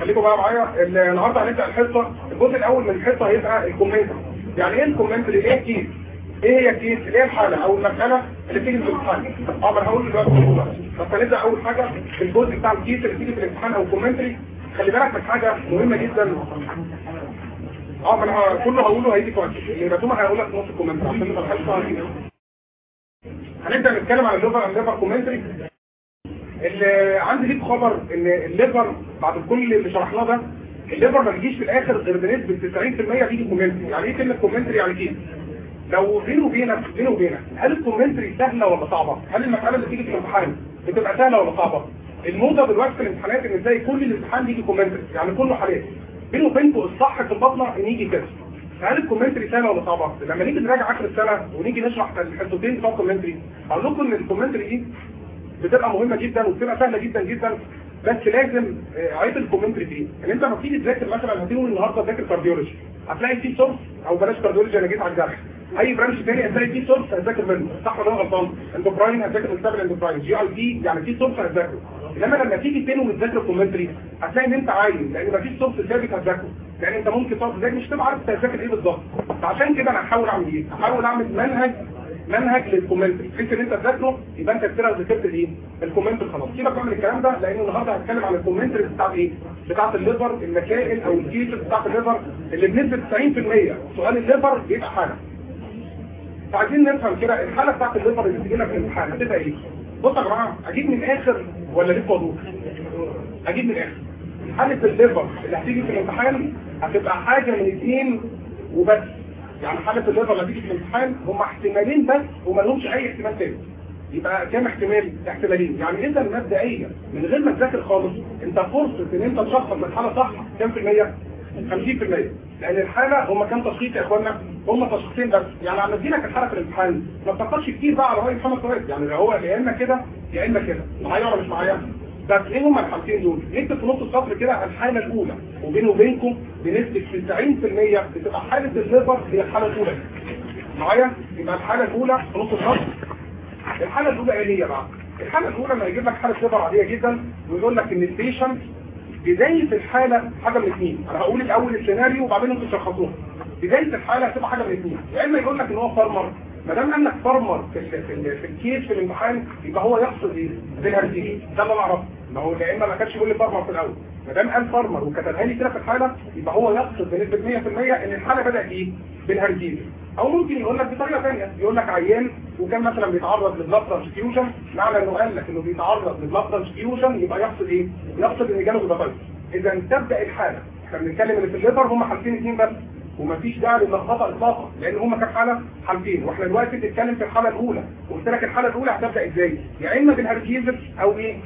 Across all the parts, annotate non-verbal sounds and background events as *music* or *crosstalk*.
خليكم بقى معايا. النهارده هنبدأ الحصة. الجزء الأول من الحصة هيبقى ال comment. يعني إيه ال comment؟ إيه ال case؟ إيه هي ال case؟ اللي هي الحاله أو المسألة اللي بتيجي في الامتحان. أه ما أنا هقول دلوقتي بس هنبدأ أول حاجة الجزء بتاع ال case اللي بتيجي في الامتحان أو ال commentary خلي بالك من حاجة مهمة جدا. أه ما أنا كله هقوله هيجي وقت اللي رسومه هيقول لك نص ال commentary عشان نبقى الحصه هنبدأ نتكلم عن ال liver ال liver commentary اللي عندي ليك خبر ان ال liver بعد كل اللي شرحناه ده ال liver ما بيجيش في الآخر غير بنسبة 90% بيجي commentary يعني إيه كلمة commentary؟ يعني إيه؟ لو بينه وبينك بينه وبينك هل ال commentary سهلة ولا صعبة؟ هل المساله اللي بتيجي في الامتحان بتبقى سهلة ولا صعبة؟ الموضة دلوقتي في الامتحانات إن إزاي كل الامتحان بيجي commentary يعني كله حالات. بينه وبينكم الصح في الباطنة إن يجي كده هل ال commentary سهلة ولا صعبة؟ لما نيجي نراجع آخر السنة ونيجي نشرح الحصتين بتوع ال commentary أقول لكم إن ال commentary دي بتبقى مهمة جدا وبتبقى سهلة جدا جدا بس لازم عيب ال commentary فيه. ان انت لما تيجي تذاكر مثلا هتيجي النهارده تذاكر cardiology هتلاقي في source أو بلاش cardiology أنا جيت على الجرح. أي branch تاني هتلاقي في source هتذاكر منه. صح ولا أنا غلطان؟ endocrine هتذاكر من كتاب ال endocrine GIT يعني في source هتذاكره. إنما لما تيجي تاني وتذاكر commentary هتلاقي إن أنت عايز لأن مفيش source ثابت هتذاكره. لأن أنت ممكن تقعد تذاكر مش تبقى عارف تذاكر إيه بالظبط. فعشان كده أنا هحاول أعمل إيه؟ هحاول أعمل منهج منهج لل commentary بحيث إن أنت تذاكره يبقى أنت كده ذاكرت الإيه؟ ال commentary خلاص سيبك من الكلام ده لأن النهارده هتكلم عن ال commentary بتاعت إيه؟ بتاعت ال liver المسائل أو ال cases بتاعت ال liver اللي بنسبة 90% سؤال ال liver بيبقى حالة. فعايزين نفهم كده الحالة بتاعت ال liver اللي بتجي لك في الامتحان هتبقى إيه؟ بصوا يا جماعة أجيب من الآخر ولا ليه وضوح أجيب من الآخر. حالة الليفر اللي هتيجي في الامتحان هتبقى حاجة من اثنين وبس. يعني اللي هتيجي في الامتحان هم احتمالين بس وما لهمش أي احتمال تاني. يبقى كام احتمال؟ احتمالين. يعني اذا مبدئيا من غير ما تذاكر خالص انت فرصة إن انت تشخص الحاله صح كام في المية؟ 50% لأن الحالة هم كام تشخيص يا إخوانا؟ هم تشخيصين بس. يعني لما تجي لك الحالة في الامتحان. ما بتفكرش كتير بقى على رأي خمس سؤال يعني هو يا إما كده يا إما كده. معايا ولا مش معايا؟ بس هما الحالتين دول؟ نكتب في نص السطر كده الحاله الاولى وبينه وبينكم بنسبة 90% بتبقى حالة ال liver هي الحالة الأولى معايا؟ يبقى الحالة الأولى في نص السطر الحالة الأولى إيه هي بقى؟ الحالة الأولى لما يجيب لك حالة liver عادية جدا ويقول لك إن ال patient بداية الحالة حاجة من اثنين أنا هقول الأول السيناريو وبعدين أنتوا تشخصوه بداية الحالة هتبقى حاجة من اثنين يا إما يقول لك إن هو farmer ما دام قال لك farmer في ال في, ال في ال case في الامتحان يبقى هو يقصد إيه؟ bilharziasis ده اللي أنا أعرفه. ما هو يا إما ما كانش يقول لي farmer في الأول. ما دام قال farmer وكتبها لي كده في الحاله يبقى هو يقصد بنسبة 100% إن الحالة بدأت إيه؟ bilharziasis أو ممكن يقول لك بطريقة ثانية يقول لك عيان وكان مثلا بيتعرض ل blood transfusion معنى إنه قال لك إنه بيتعرض ل blood transfusion يبقى يقصد إيه؟ يقصد إن جاله hepatitis إذا تبدأ الحالة. إحنا بنتكلم إن في ال liver هم حالتين اثنين بس. ومفيش داعي للخبطه اطلاقا لأن هم كام حالة حالتين. وإحنا دلوقتي بنتكلم في الحالة الأولى. وقلت لك الحالة الأولى هتبدأ إزاي؟ يا إما bilharziasis أو إيه؟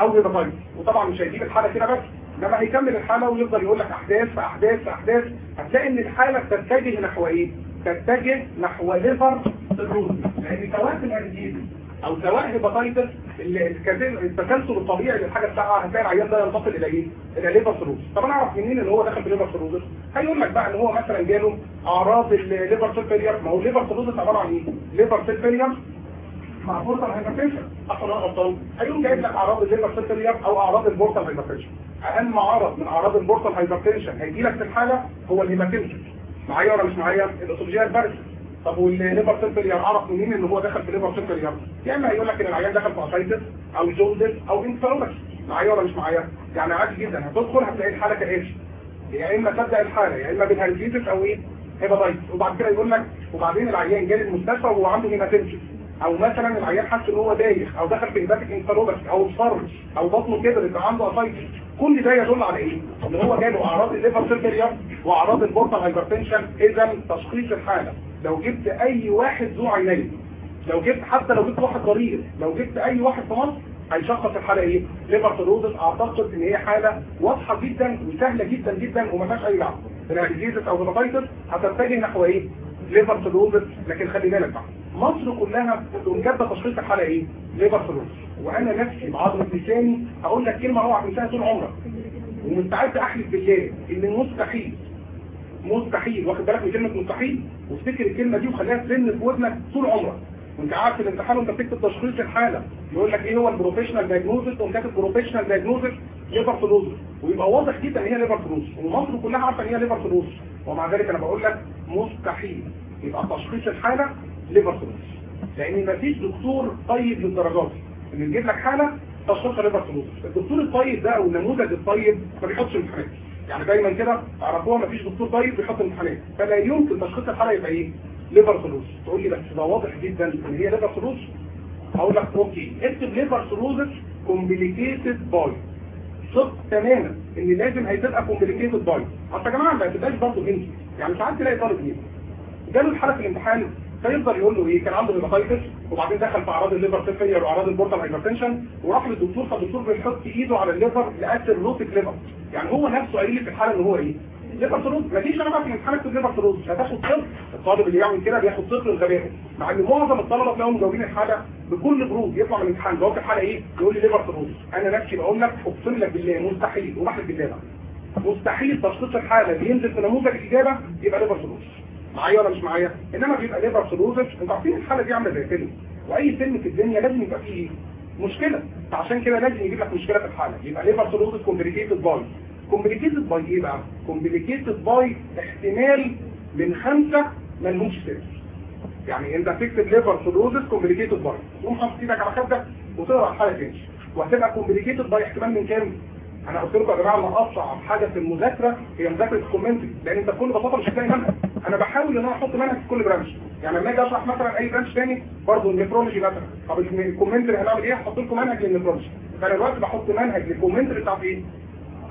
أو hepatitis وطبعا مش هيجيب الحالة كده بس. لما هيكمل الحالة ويفضل يقول لك أحداث أحداث أحداث. هتلاقي إن الحالة بتتجه نحو إيه؟ تتجه نحو liver cirrhosis لأن سواء في ال bilharziasis أو سواء hepatitis التسلسل الطبيعي للحاجة بتاعها هتلاقي العيان ده ينتقل إلى إيه؟ إلى liver cirrhosis طب أنا أعرف منين إن هو دخل في liver cirrhosis؟ هيقول لك بقى إن هو مثلا جاله أعراض ال liver cell failure ما هو ال liver cirrhosis عبارة عن إيه؟ liver cell failure مع portal hypertension ولا غلطان؟ هيقوم جايب لك أعراض ال liver cell failure أو أعراض ال portal hypertension أهم عرض من أعراض ال portal hypertension هيجي لك في الحالة هو ال hematemesis معايا ولا مش معايا؟ ال esophageal varices طب وال liver cell failure أعرف منين إن هو دخل في liver failure يا إما هيقول لك إن العيان دخل في ascites أو jaundice أو encephalopathy معايا ولا مش معايا يعني عادي جدا. هتدخل هتلاقي الحالة كإيش؟ يا إما تبدأ الحالة يا إما bilharziasis أو إيه؟ hepatitis وبعد كده يقول لك وبعدين العيان جالي المستشفى وهو عنده hematemesis أو مثلا العيان حس إن هو دايخ أو دخل في hepatic encephalopathy أو اصفر أو بطنه كبر يبقى عنده ascites كل ده يدل على إيه؟ إن هو جاله اعراض ال liver failure وأعراض ال portal hypertension. اذا تشخيص الحالة لو جبت أي واحد ذو عينين لو جبت حتى لو جبت واحد ضرير لو جبت أي واحد في مصر هيشخص الحالة إيه؟ liver cirrhosis. أعتقد إن هي حالة واضحة جدا وسهلة جدا جدا وما فيهاش أي لعب. ال hepatitis أو hepatitis هتتجه نحو إيه؟ liver cirrhosis لكن خلي بالك بقى مصر كلها كاتبه تشخيص الحاله إيه liver cirrhosis وأنا نفسي بعضمة لساني هقول لك كلمة اوعى تنساها طول عمرك. ومستعد أحلف بالله إن مستحيل مستحيل واخد بالك من كلمة مستحيل؟ وافتكر الكلمة دي وخليها ترن في ودنك طول عمرك. وانت قاعد في الامتحان وانت بتكتب تشخيص الحالة يقول لك إيه هو ال provisional diagnosis وانت كاتب provisional diagnosis liver cirrhosis ويبقى واضح جدا إن هي liver cirrhosis ومصر كلها عارفة إن هي liver cirrhosis ومع ذلك أنا بقول لك مستحيل يبقى تشخيص الحالة liver cirrhosis لأن مفيش دكتور طيب للدرجة إن يجيب لك حالة تشخيصها liver cirrhosis الدكتور الطيب ده أو النموذج الطيب ما بيحطش امتحانات. يعني دايما كده اعرفوها مفيش دكتور طيب بيحط امتحانات. فلا يمكن تشخيص الحالة يبقى إيه؟ liver cirrhosis تقول لي بس ده واضح جدا إن هي liver cirrhosis هقول لك okay. اكتب liver cirrhosis complicated by ثق تماما إن لازم هتبقى complicated by اصل يا جماعة ما تبقاش برضه انت يعني ساعات تلاقي طالب إيه جاله الحاله في الامتحان فيفضل يقول له إيه؟ كان عنده hepatitis وبعدين دخل في أعراض ال liver failure وأعراض ال portal hypertension وراح للدكتور فالدكتور بيحط إيده على ال liver لقى cirrhotic liver يعني هو نفسه قايل لي في الحالة ان هو إيه؟ liver cirrhosis ما فيش أنا بقى في الامتحان اكتب liver cirrhosis هتاخد صفر الطالب اللي يعمل كده بياخد صفر الغباء. مع إن معظم الطلبة تلاقيهم مجاوبين الحاله بكل برود يطلع من الامتحان جواب الحاله إيه؟ يقول لي liver cirrhosis أنا نفسي بقول لك أقسم لك بالله مستحيل. وبحلف بالله. بقى. مستحيل تشخيص الحاله اللي ينزل في نموذج الإجابة يبقى liver cirrhosis معايا ولا مش معايا؟ إنما بيبقى liver cirrhosis أنتوا عارفين الحالة دي عاملة زي فيلم. وأي فيلم في الدنيا لازم يبقى فيه مشكلة. فعشان كده لازم يجيب لك مشكلة في الحالة. يبقى liver cirrhosis complicated by complicated by إيه بقى complicated by احتمال من خمسة ملهمش سادس. يعني انت تكتب liver cirrhosis complicated by تقوم حاطط إيدك على خدك وتقرأ الحاله تاني. وهتبقى complicated by احتمال من كام؟ أنا قلت لكم يا جماعة إن أصعب حاجة في المذاكرة هي مذاكرة ال commentary لأن أنت بكل بساطة مش هتلاقي منهج. أنا بحاول إن أنا أحط منهج في كل branch يعني لما أجي أشرح مثلا أي branch تاني برضه ال nephrology مثلا. طب ال commentary هنعمل إيه؟ هحط لكم منهج لل nephrology. فأنا دلوقتي بحط منهج لل commentary بتاع إيه؟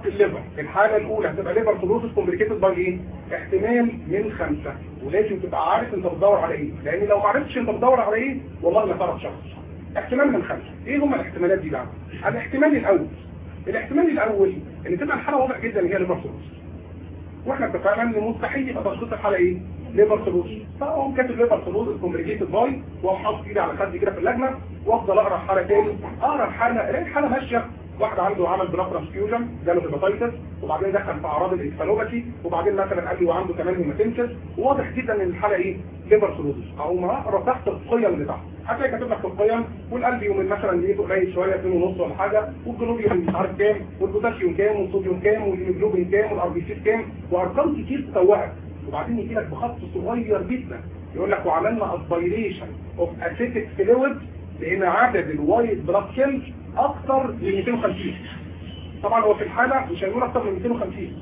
ال liver. الحالة الأولى هتبقى liver cirrhosis complicated by إيه؟ احتمال من خمسة. ولازم تبقى عارف أنت بتدور على إيه. لأن لو ما عرفتش أنت بتدور على إيه والله ما تشخص. احتمال من خمسة. إيه هم الاحتمالات دي بقى؟ الاحتمال الأول. الاحتمال الأول إن تبقى الحالة واضح جدا إن هي liver cirrhosis وإحنا اتفقنا إن مستحيل يبقى تشخيص الحالة إيه؟ liver cirrhosis فاقوم كاتب liver cirrhosis complicated by واقوم حاطط إيدي على خدي كده في اللجنة وأفضل أقرأ الحاله تاني. أقرأ الحاله ألاقي الحاله ماشية. واحد عنده عمل blood transfusion جاله hepatitis وبعدين دخل في أعراض ال encephalopathy وبعدين مثلا قال لي وعنده كمان hematemesis وواضح جدا إن الحالة إيه؟ liver cirrhosis اقوم اقرا تحت القيم تحت هتلاقي كاتب لك في القيم والقلب يوم مثلا لقيته قليل شوية 2 ونص ولا حاجة والجلوبيوم مش عارف كام والبوتاسيوم كام والصوديوم كام والهيموجلوبين كام وال RBC كام وأرقام كتير تتوهك وبعدين يجي لك بخط صغير جدا. يقول لك وعملنا aspiration of ascitic fluid لأن عدد ال white blood cells أكتر من 250 طبعا هو في الحالة مش هيقول أكتر من 250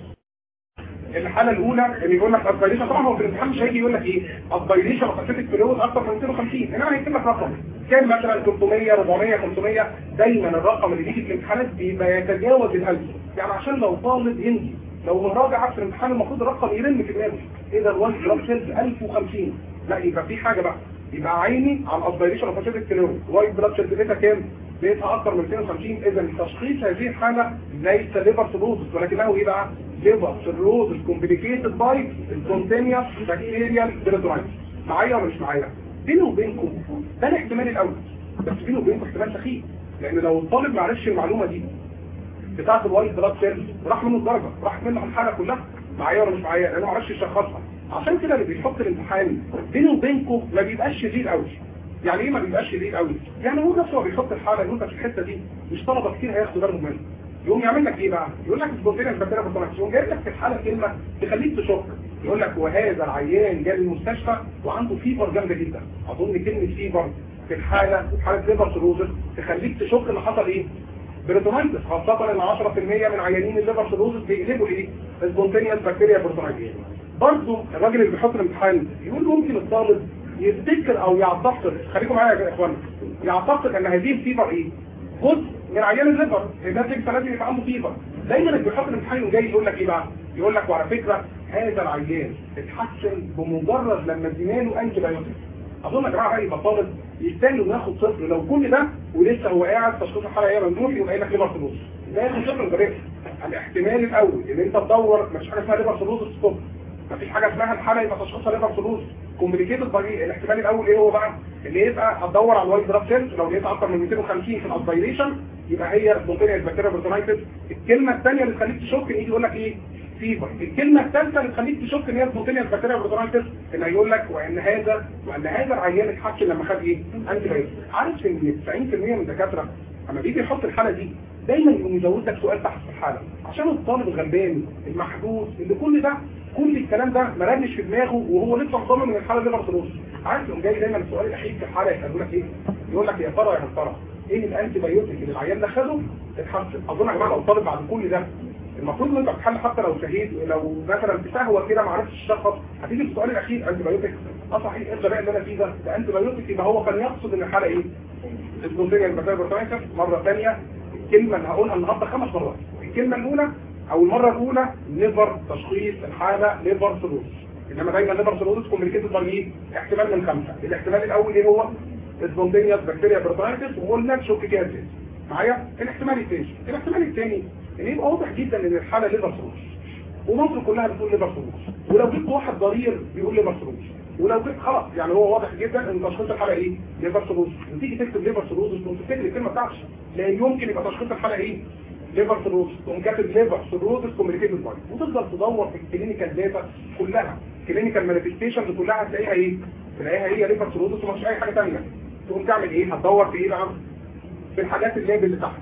الحالة الأولى اللي يقول لك aspiration طبعا هو في الامتحان مش هيجي يقول لك إيه؟ aspiration of ascitic fluid أكتر من 250 إنما هيكتب لك رقم. كام مثلا 300 400 500 دايما الرقم اللي بيجي في الامتحانات بيبقى يتجاوز ال1000 يعني عشان لو طالب ينجي لو مراجعه في الامتحان المفروض الرقم يرن في دماغه. ال white blood cells 1050 لا يبقى في حاجة بقى. يبقى عيني على ال aspiration of ascitic fluid white blood cells لقيتها كام؟ لقيتها أكتر من 250 اذا تشخيص هذه الحالة ليس liver cirrhosis ولكنه إيه بقى liver cirrhosis complicated by spontaneous bacterial peritonitis معايا ولا مش معايا؟ بيني وبينكم ده الاحتمال الأول. بس بيني وبينكم احتمال سخيف. لأن لو الطالب ما عرفش المعلومة دي بتاعة ال white blood cells راح منه الدرجة راح منه الحالة كلها. معايا ولا مش معايا؟ لأنه ما عرفش يشخصها. عشان كده اللي بيحط الامتحان بينه وبينكم ما بيبقاش شديد قوي. يعني إيه ما بيبقاش شديد قوي؟ يعني هو نفسه هو بيحط الحالة يقول في الحتة دي مش طلبة كتير هياخدوا بالهم منها يقوم يعمل لك إيه بقى؟ يقول لك spontaneous bacterial يقوم جايب لك في الحالة كلمة تخليك تشك. يقول لك وهذا العيان جاي المستشفى وعنده fever جامدة جدا. أظن كلمة fever في الحالة حالة liver cirrhosis تخليك تشك ان حصل إيه؟ peritonitis خاصة إن 10% من عيانين ال liver cirrhosis بيقلبوا إيه spontaneous bacterial peritonitis برضه الراجل اللي بيحط الامتحان يقول ممكن الطالب يفتكر أو يعتقد خليكم معايا يا اخوانا يعتقد إن هذه ال fever إيه؟ جزء من عيان ال liver الناس دي لازم يبقى عنده fever دايما اللي بيحط الامتحان وجاي يقول لك إيه بقى؟ يقول لك وعلى فكرة هذا العيان اتحسن بمجرد لما ادينا له antibiotic أظن يا جماعة هيبقى طالب يستاهل انه ياخد صفر لو كل ده ولسه هو قاعد تشخيص الحاله إيه ممنوع يبقى لك liver cirrhosis ده ياخد صفر الاحتمال الأول إن أنت تدور مفيش حاجة اسمها liver cirrhosis stop مفيش حاجة اسمها الحاله يبقى تشخيصها liver cirrhosis complicated by الاحتمال الأول إيه هو بقى؟ اللي يبقى هتدور على ال white blood cells لو لقيت أكتر من 250 في ال aspiration يبقى هي spontaneous bacterial peritonitis الكلمة الثانية اللي تخليك تشك إن يقول لك إيه؟ fever الكلمة الثالثة اللي تخليك تشك إن هي spontaneous bacterial peritonitis إن هيقول لك وإن هذا وإن هذا العيان اتحسن لما خد إيه؟ antibiotic عارف إن 90% من الدكاترة لما بيجي يحط الحالة دي دايما يقوم يزود لك سؤال تحت الحالة. عشان الطالب الغلبان المحدود اللي كل ده كل الكلام ده مرنش في دماغه وهو لسه مصمم من الحالة ال liver cirrhosis عارف يقوم جاي دايما السؤال الأخير في الحالة يسالوا لك إيه يقول لك يا ترى يا ترى إيه ال antibiotic اللي العيان ده خده اتحسن أظن يا جماعة لو الطالب بعد كل ده المفروض انت بتحل حتى لو شهيد لو مثلا سهوه كده ما عرفتش تشخص. هتيجي السؤال الأخير antibiotic آه صحيح إيه الغباء اللي أنا فيه ده ده antibiotic يبقى هو كان يقصد إن الحالة إيه؟ ال spontaneous bacterial مرة ثانية الكلمة اللي هقولها النهارده خمس مرات. الكلمة الأولى أو المرة الأولى liver تشخيص الحالة liver cirrhosis إنما دايما liver cirrhosis complicated by احتمال من خمسة. الاحتمال الأول إيه هو spontaneous bacterial peritonitis وقلنا تشك cancer معايا؟ الاحتمال الثاني. الاحتمال الثاني إن يبقى واضح جدا إن الحالة liver cirrhosis ومصر كلها بتقول liver cirrhosis ولو جبت واحد ضرير بيقول liver cirrhosis ولو جبت خلاص يعني هو واضح جدا إن تشخيص الحالة إيه؟ liver cirrhosis وتيجي تكتب liver cirrhosis وتكتب الكلمة بتاعتك لأن يمكن يبقى تشخيص الحالة إيه؟ ليفر سيروز تقوم كاتب liver cirrhosis complicated by وتفضل تدور في ال clinical data كلها. clinical manifestations كلها هتلاقيها إيه؟ تلاقيها هي liver cirrhosis ومش أي حاجة ثانية تقوم تعمل إيه؟ هتدور في إيه بقى؟ في الحاجات ال lab اللي اللي تحت.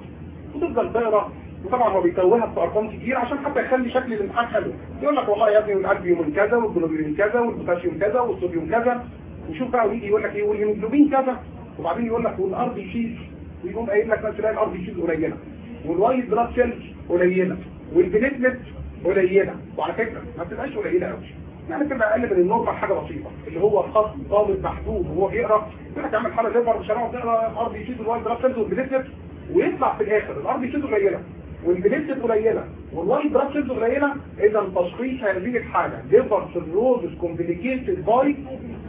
وتفضل تقرأ. وطبعا هو بيتوهها بارقام كتير عشان حتى يخلي شكل الامتحان حلو. يقول لك والله يا ابني الالبيوم كذا والجلوبين كذا والبوتاسيوم كذا والصوديوم كذا. وشوف بقى ويجي يقول لك إيه؟ والهيموجلوبين كذا. وبعدين يقول لك وال RBCs ويقوم قايل لك مثلا ال RBCs قليلة. وال white blood cells قليلة وال platelet قليلة. وعلى فكرة ما بتبقاش قليلة قوي يعني بتبقى أقل من ال normal حاجة بسيطة اللي هو خط طالب محدود وهو بيقرأ. يقول لك اعمل حاله liver مش هنقعد نقرأ ال RBCs وال white blood cells وال platelet ويطلع في الآخر ال RBCs قليلة وال platelet قليلة وال white blood cells قليلة. إذا تشخيص هذه الحاله liver cirrhosis complicated by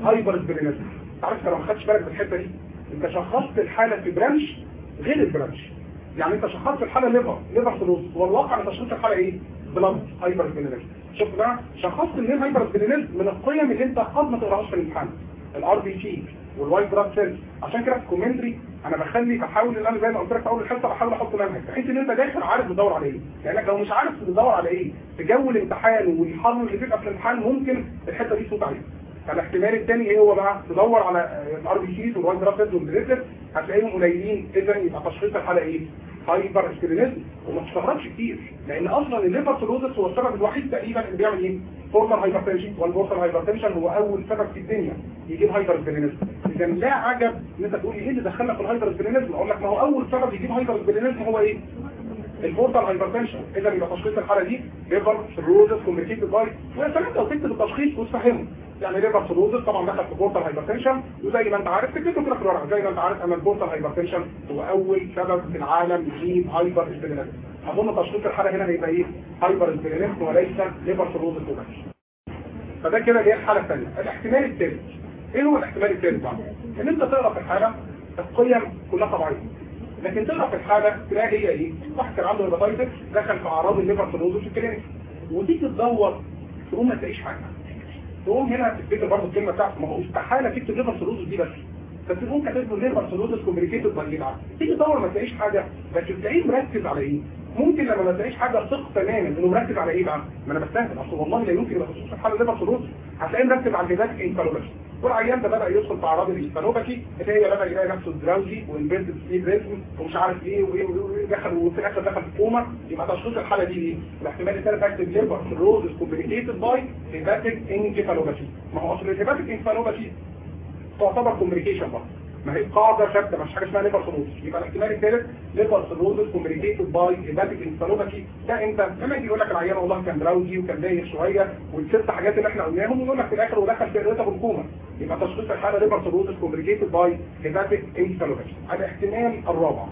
hypersplenism تعرف لو ما خدتش بالك من الحتة دي؟ أنت شخصت الحالة في branch غير ال branch. يعني انت شخصت الحالة liver liver cirrhosis والواقع تشخيص الحالة إيه؟ blood hypersplenism شوف بقى شخصت الليل hypersplenism من القيم اللي انت قد ما تقرأهاش في الامتحان. ال RBC وال white blood cells عشان كده في ال commentary أنا بخلي بحاول إن أنا زي ما قلت لك في أول الحصة بحاول أحط منهج بحيث إن أنت داخل عارف بتدور على إيه. لأنك لو مش عارف بتدور على إيه في جو الامتحان والحر اللي بيبقى في الامتحان ممكن الحته دي تفوت عليك. فالاحتمال الثاني إيه هو بقى؟ تدور على ال RBCs وال white blood cells هتلاقيهم قليلين اذا يبقى تشخيص الحالة إيه؟ hypersplenism وما تستغربش كتير. لأن أصلا ال liver cirrhosis هو السبب الوحيد تقريبا اللي بيعمل إيه portal hypertension. وال portal hypertension هو أول سبب في الدنيا يجيب hypersplenism إذا لا عجب إن أنت تقول إيه اللي دخلنا في ال hypersplenism أقول لك ما هو أول سبب يجيب hypersplenism هو إيه؟ ال portal hypertension إذا يبقى تشخيص الحالة دي liver cirrhosis complicated by ويا سلام لو تكتب التشخيص وتفهمه يعني liver cirrhosis طبعا دخل في portal hypertension وزي ما أنت عارف تكتبه كده الورقة. زي ما أنت عارف أن ال portal hypertension هو أول سبب في العالم يجيب hypersplenism أظن تشخيص الحالة هنا هيبقى إيه؟ hypersplenism وليس liver cirrhosis فده كده اللي هي الحالة الثانية الاحتمال الثالث إيه هو الاحتمال الثالث بقى إن أنت تقرأ في الحالة القيم كلها طبيعية. لكن تقرا في الحالة تلاقي هي إيه؟ واحد كان عنده hepatitis دخل في أعراض ال liver cirrhosis في ال clinic. وتيجي تدور تقوم ما تلاقيش حاجة. تقوم هنا تفتكر برضه الكلمة بتاعته ما هو استحاله تكتب liver cirrhosis دي بس. بس تقوم كاتب له liver cirrhosis complicated by تيجي تدور ما تلاقيش حاجة بس تلاقيه مركز على إيه؟ ممكن لما ما تلاقيش حاجة ثق تماما إنه مركز على إيه بقى؟ ما أنا بستهبل. أصل والله لا يمكن يبقى خصوصا حاله liver cirrhosis هتلاقيه مركز على ال hepatic encephalopathy والعيان ده بدأ يدخل في أعراض اللي هي بدأ يلاقي نفسه drowsy وال inverted sleep rhythm ومش عارف إيه وإيه ودخل وفي الآخر دخل في كوما يبقى تشخيص الحالة دي إيه؟ الاحتمال الثالث اكتب liver cirrhosis complicated by hepatic encephalopathy ما هو أصل ال hepatic encephalopathy تعتبر complication برضه ما هي قاعدة ثابته مش حاجة اسمها liver cirrhosis يبقى الاحتمال الثالث liver cirrhosis complicated by hepatic encephalopathy ده انت لما يجي يقول لك العيان والله كان drowsy وكان دايخ شوية والست حاجات اللي إحنا قلناهم ويقول لك في الآخر ودخل في ال irritable coma يبقى تشخيص الحالة liver cirrhosis complicated by hepatic encephalopathy الاحتمال الرابع.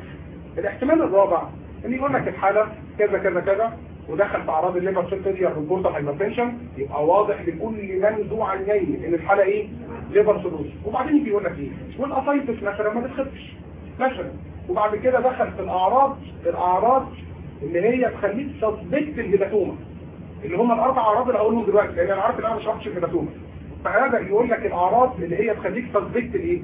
الاحتمال الرابع إن يقول لك الحالة كذا كذا كذا. ودخل في أعراض ال liver cell failure وال portal hypertension يبقى واضح لكل من ذو عينين إن الحالة إيه؟ liver cirrhosis وبعدين يجي يقول لك إيه وال ascites مثلا ما بتخفش مثلا. وبعد كده دخل في الأعراض الأعراض اللي هي تخليك تثبت ال hepatoma اللي هم الأربع أعراض اللي هقولهم دلوقتي لأن أنا عارف إن أنا ما شرحتش ال hepatoma فهذا يقول لك الأعراض اللي هي تخليك تثبت الايه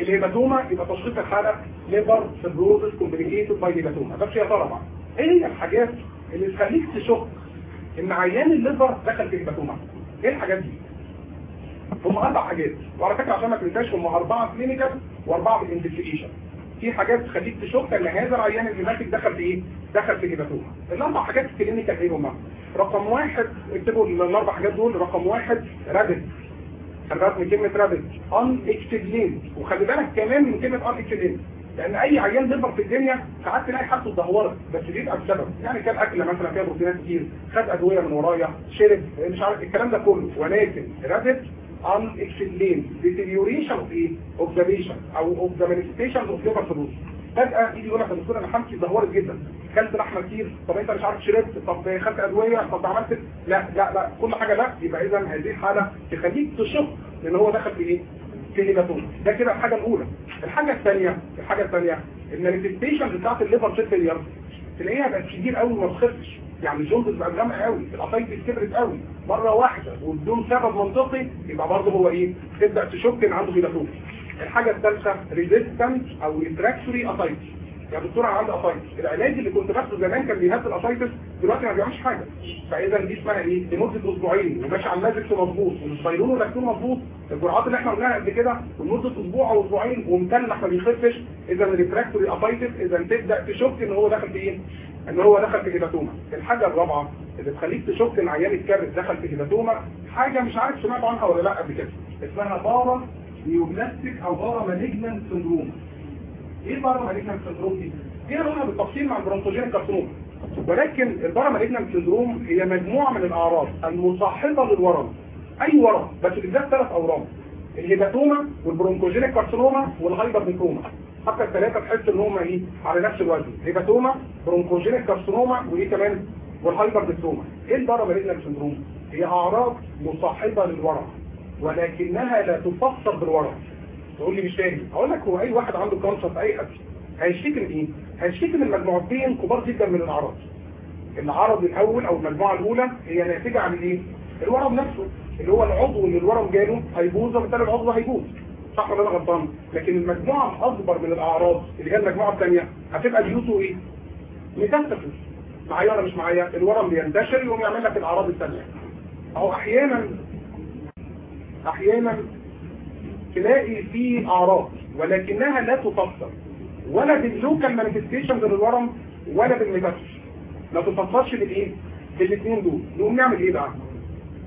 ال hepatoma يبقى تشخيص الحالة liver cirrhosis complicated by hepatoma بس يا بقى إيه هي الحاجات اللي تخليك تشك إن عيان ال liver دخل في hepatoma إيه الحاجات دي؟ هم أربع حاجات. وعلى فكرة عشان ما تنساش هم أربعة clinical وأربعة بال investigation في حاجات تخليك تشك إن هذا العيان ال hepatic دخل في إيه؟ دخل في hepatoma الأربع حاجات ال clinical إيه هما رقم واحد اكتبوا الأربع حاجات دول. رقم واحد rapid خلي بالك من كلمة rapid unexplained وخلي بالك كمان من كلمة unexplained لأن أي عيان بيكبر في الدنيا ساعات تلاقي حالته اتدهورت بس بيبقى بسبب يعني كان اكله مثلا فيها بروتينات كتير خد أدوية من ورايا شرب مش عارف الكلام ده كله ولكن rapid un of إيه؟ of the patient أو of the manifestations of liver cirrhosis فجأة يجي يقول لك يا دكتور أنا حالتي اتدهورت جدا. كلت لحمة كتير طب أنت مش عارف شربت طب خدت أدوية طب عملت لا لا لا كل حاجة لا. يبقى اذا هذه الحاله تخليك تشك إن هو دخل في إيه؟ hepatoma ده كده الحاجة الأولى. الحاجة الثانية الحاجة الثانية ال manifestation بتاعت ال liver cell failure تلاقيها بقت كتير قوي وما تخفش يعني الجلد بقى غامق قوي القصايد كبرت قوي. مرة واحدة وبدون سبب منطقي يبقى برضه هو إيه؟ تبدأ تشك إن عنده hepatoma الحاجة الثالثة resistant أو refractory ascites يا دكتور أنا عندي ascites العلاج اللي كنت باخده زمان كان بيهدي ال ascites دلوقتي ما بيعملش حاجة. فإذا دي اسمها إيه؟ لمدة أسبوعين وماشي على المازكس مظبوط وال spironolactone مظبوط. الجرعات اللي إحنا قلناها قبل كده ولمده أسبوع أو أسبوعين ومكلح ما بيخفش. إذا ال refractory ascites إذا تبدأ تشك إن هو دخل في إيه؟ إن هو دخل في hepatoma. الحاجة الرابعة اللي تخليك تشك إن عيان الكبد دخل في hepatoma حاجة مش عارف سمعت عنها ولا لأ قبل كده. اسمها paraneoplastic أو paramalignant syndrome. إيه paramalignant syndrome دي؟ دي قلنا بالتفصيل مع ال bronchogenic carcinoma ولكن ال paramalignant syndrome هي مجموعة من الأعراض المصاحبه للورم أي ورم بس بالذات ثلاث أورام. ال hepatoma وال bronchogenic carcinoma وال hypernephroma حتى الثلاثة تحس إن هم إيه؟ على نفس الوزن. hepatoma bronchogenic carcinoma وإيه كمان؟ وال hypernephroma إيه ال paramalignant syndrome هي أعراض مصاحبه للورم ولكنها لا تفسر بالورم. تقول لي مش فاهم. أقول لك هو أي واحد عنده cancer في أي حد هيشتكي من إيه؟ هيشتكي من مجموعتين كبار جدا من الأعراض. العرض الأول أو المجموعة الأولى هي ناتجة عن الايه الورم نفسه اللي هو العضو اللي الورم جاله هيبوظ وبالتالي العضو هيبوظ. صح ولا أنا غلطان؟ لكن المجموعة الأكبر من الأعراض اللي هي المجموعة الثانية هتبقى due to إيه؟ metastasis. معايا ولا مش معايا؟ الورم بينتشر يقوم يعمل لك الأعراض الثانية. أو أحيانا أحيانا تلاقي في أعراض ولكنها لا تفسر ولا بال local manifestation غير الورم ولا بال metastasis ما تفسرش بالايه بالاثنين دول. نقوم نعمل إيه بقى؟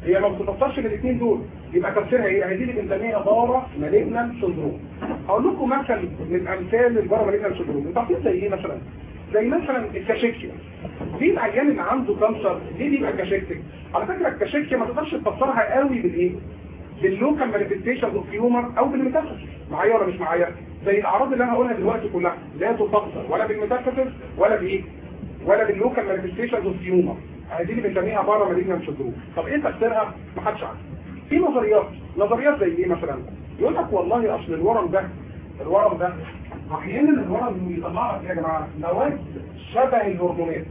هي ما بتفسرش بالاثنين دول يبقى تفسيرها إيه؟ هذه اللي بنسميها paramalignant syndrome هقول لكم مثل من امثال ال paramalignant syndrome عارفين زي إيه مثلا؟ زي مثلا ال cachexia في العيان اللي عنده cancer ليه بيبقى cachexia على فكرة ال cachexia ما تقدرش تفسرها قوي بالإيه؟ بال local manifestation of tumor أو بال metastasis معايا ولا مش معايا زي الأعراض اللي أنا هقولها دلوقتي كلها. لا تفسر ولا بال metastasis ولا بإيه؟ ولا بال local manifestation of tumor هذه اللي بنسميها paramalignant syndrome طب إيه تفسيرها؟ ما حدش عارف. في نظريات. نظريات زي إيه مثلا؟ يقول لك والله أصل الورم ده الورم ده أحيانا الورم بيطلع لك يا جماعة مواد شبه الهرمونات.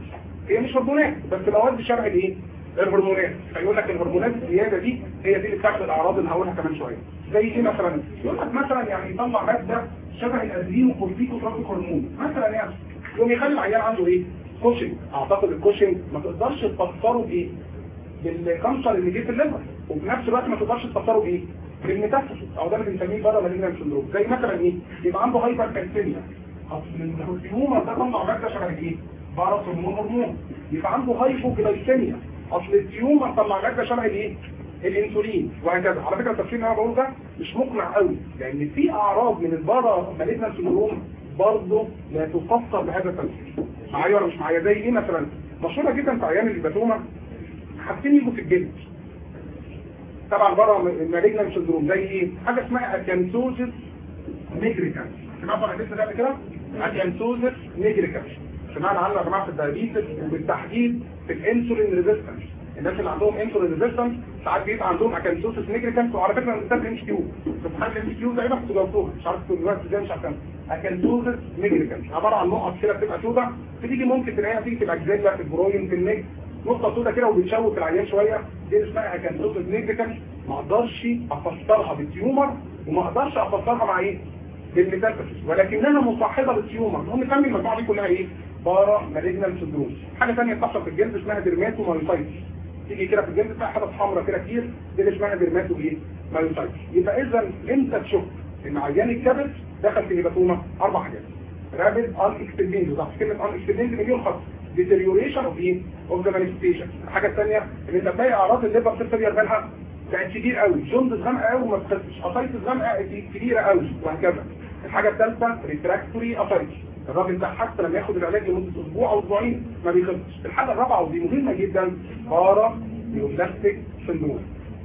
هي مش هرمونات بس مواد شبه الإيه؟ الهرمونات. فيقول لك الهرمونات الزيادة دي هي دي اللي بتعمل الأعراض اللي هقولها كمان شوية. زي إيه مثلا؟ يقول لك مثلا يعني يطلع مادة شبه ال adrenocorticotropic hormone. مثلا يعني يقوم يخلي العيان عنده إيه؟ كوشنج أعتقد الكوشنج ما تقدرش تفسره بإيه؟ بال cancer اللي جه في ال liver وفي نفس الوقت ما تقدرش تفسره بإيه؟ بال metastasis أو ده اللي بنسميه paramalignant syndrome. زي مثلا إيه؟ يبقى عنده hypercalcemia أصل الهرمون ده طلع مادة شبه إيه؟ parathormone hormone. يبقى عنده hypoglycemia. أصل ال tumor طلع ماده شبه الايه الإنسولين وهكذا. على فكرة التفسير اللي أنا بقوله ده مش مقنع قوي لأن في أعراض من ال paramalignant syndrome برضه لا تفسر بهذا التفسير. معايا ولا مش معايا؟ زي إيه مثلا؟ مشهورة جدا في عيان ال hepatoma حاجتين يجوا في الجلد. طبعا ال paramalignant syndrome زي إيه؟ حاجة اسمها acanthosis nigricans سمعتوا عن الاسم ده قبل كده؟ acanthosis nigricans سمعنا عنه يا جماعة في ال diabetes وبالتحديد في ال insulin resistance. الناس اللي عندهم insulin resistance ساعات بيبقى عندهم acanthosis nigricans وعلى فكرة ده MCQ في امتحان ال MCQ تقريبا كنتوا جاوبتوها مش عارف كنتوا دلوقتي إزاي مش عارف. acanthosis nigricans عبارة عن نقط كده بتبقى سوداء بتيجي ممكن تلاقيها تيجي في ال axilla في ال groin في النجم نقطة سوداء كده وبتشوك العيان شوية. دي اسمها acanthosis nigricans ما أقدرش افسرها بال tumor وما أقدرش افسرها مع إيه؟ بال metastasis ولكنها مصاحبة لل tumor. هم نسمي المجموعة دي كلها إيه؟ paramalignant syndrome حاجة ثانية بتحصل في الجلد اسمها dermatomyositis تيجي كده في الجلد تلاقي حاجة حمراء كده كتير دي اللي اسمها dermato إيه؟ myositis. يبقى إذا انت تشك إن عيان الكبد دخل في hepatoma؟ أربع حاجات. rapid unexplained صح كلمة unexplained مليون خط. Deterioration of إيه of the manifestation. الحاجة الثانية إن أنت تلاقي أعراض ال liver تبتدي بالها بقت كتير قوي. jaundice غامقة قوي وما بتخفش ascites غامقة كبيره قوي. وهكذا. الحاجة الثالثه refractory ascites الراجل ده حتى لما ياخد العلاج لمدة أسبوع أو أسبوعين ما بيخفش. الحاجة الرابعة ودي مهمة جدا paraneoplastic syndrome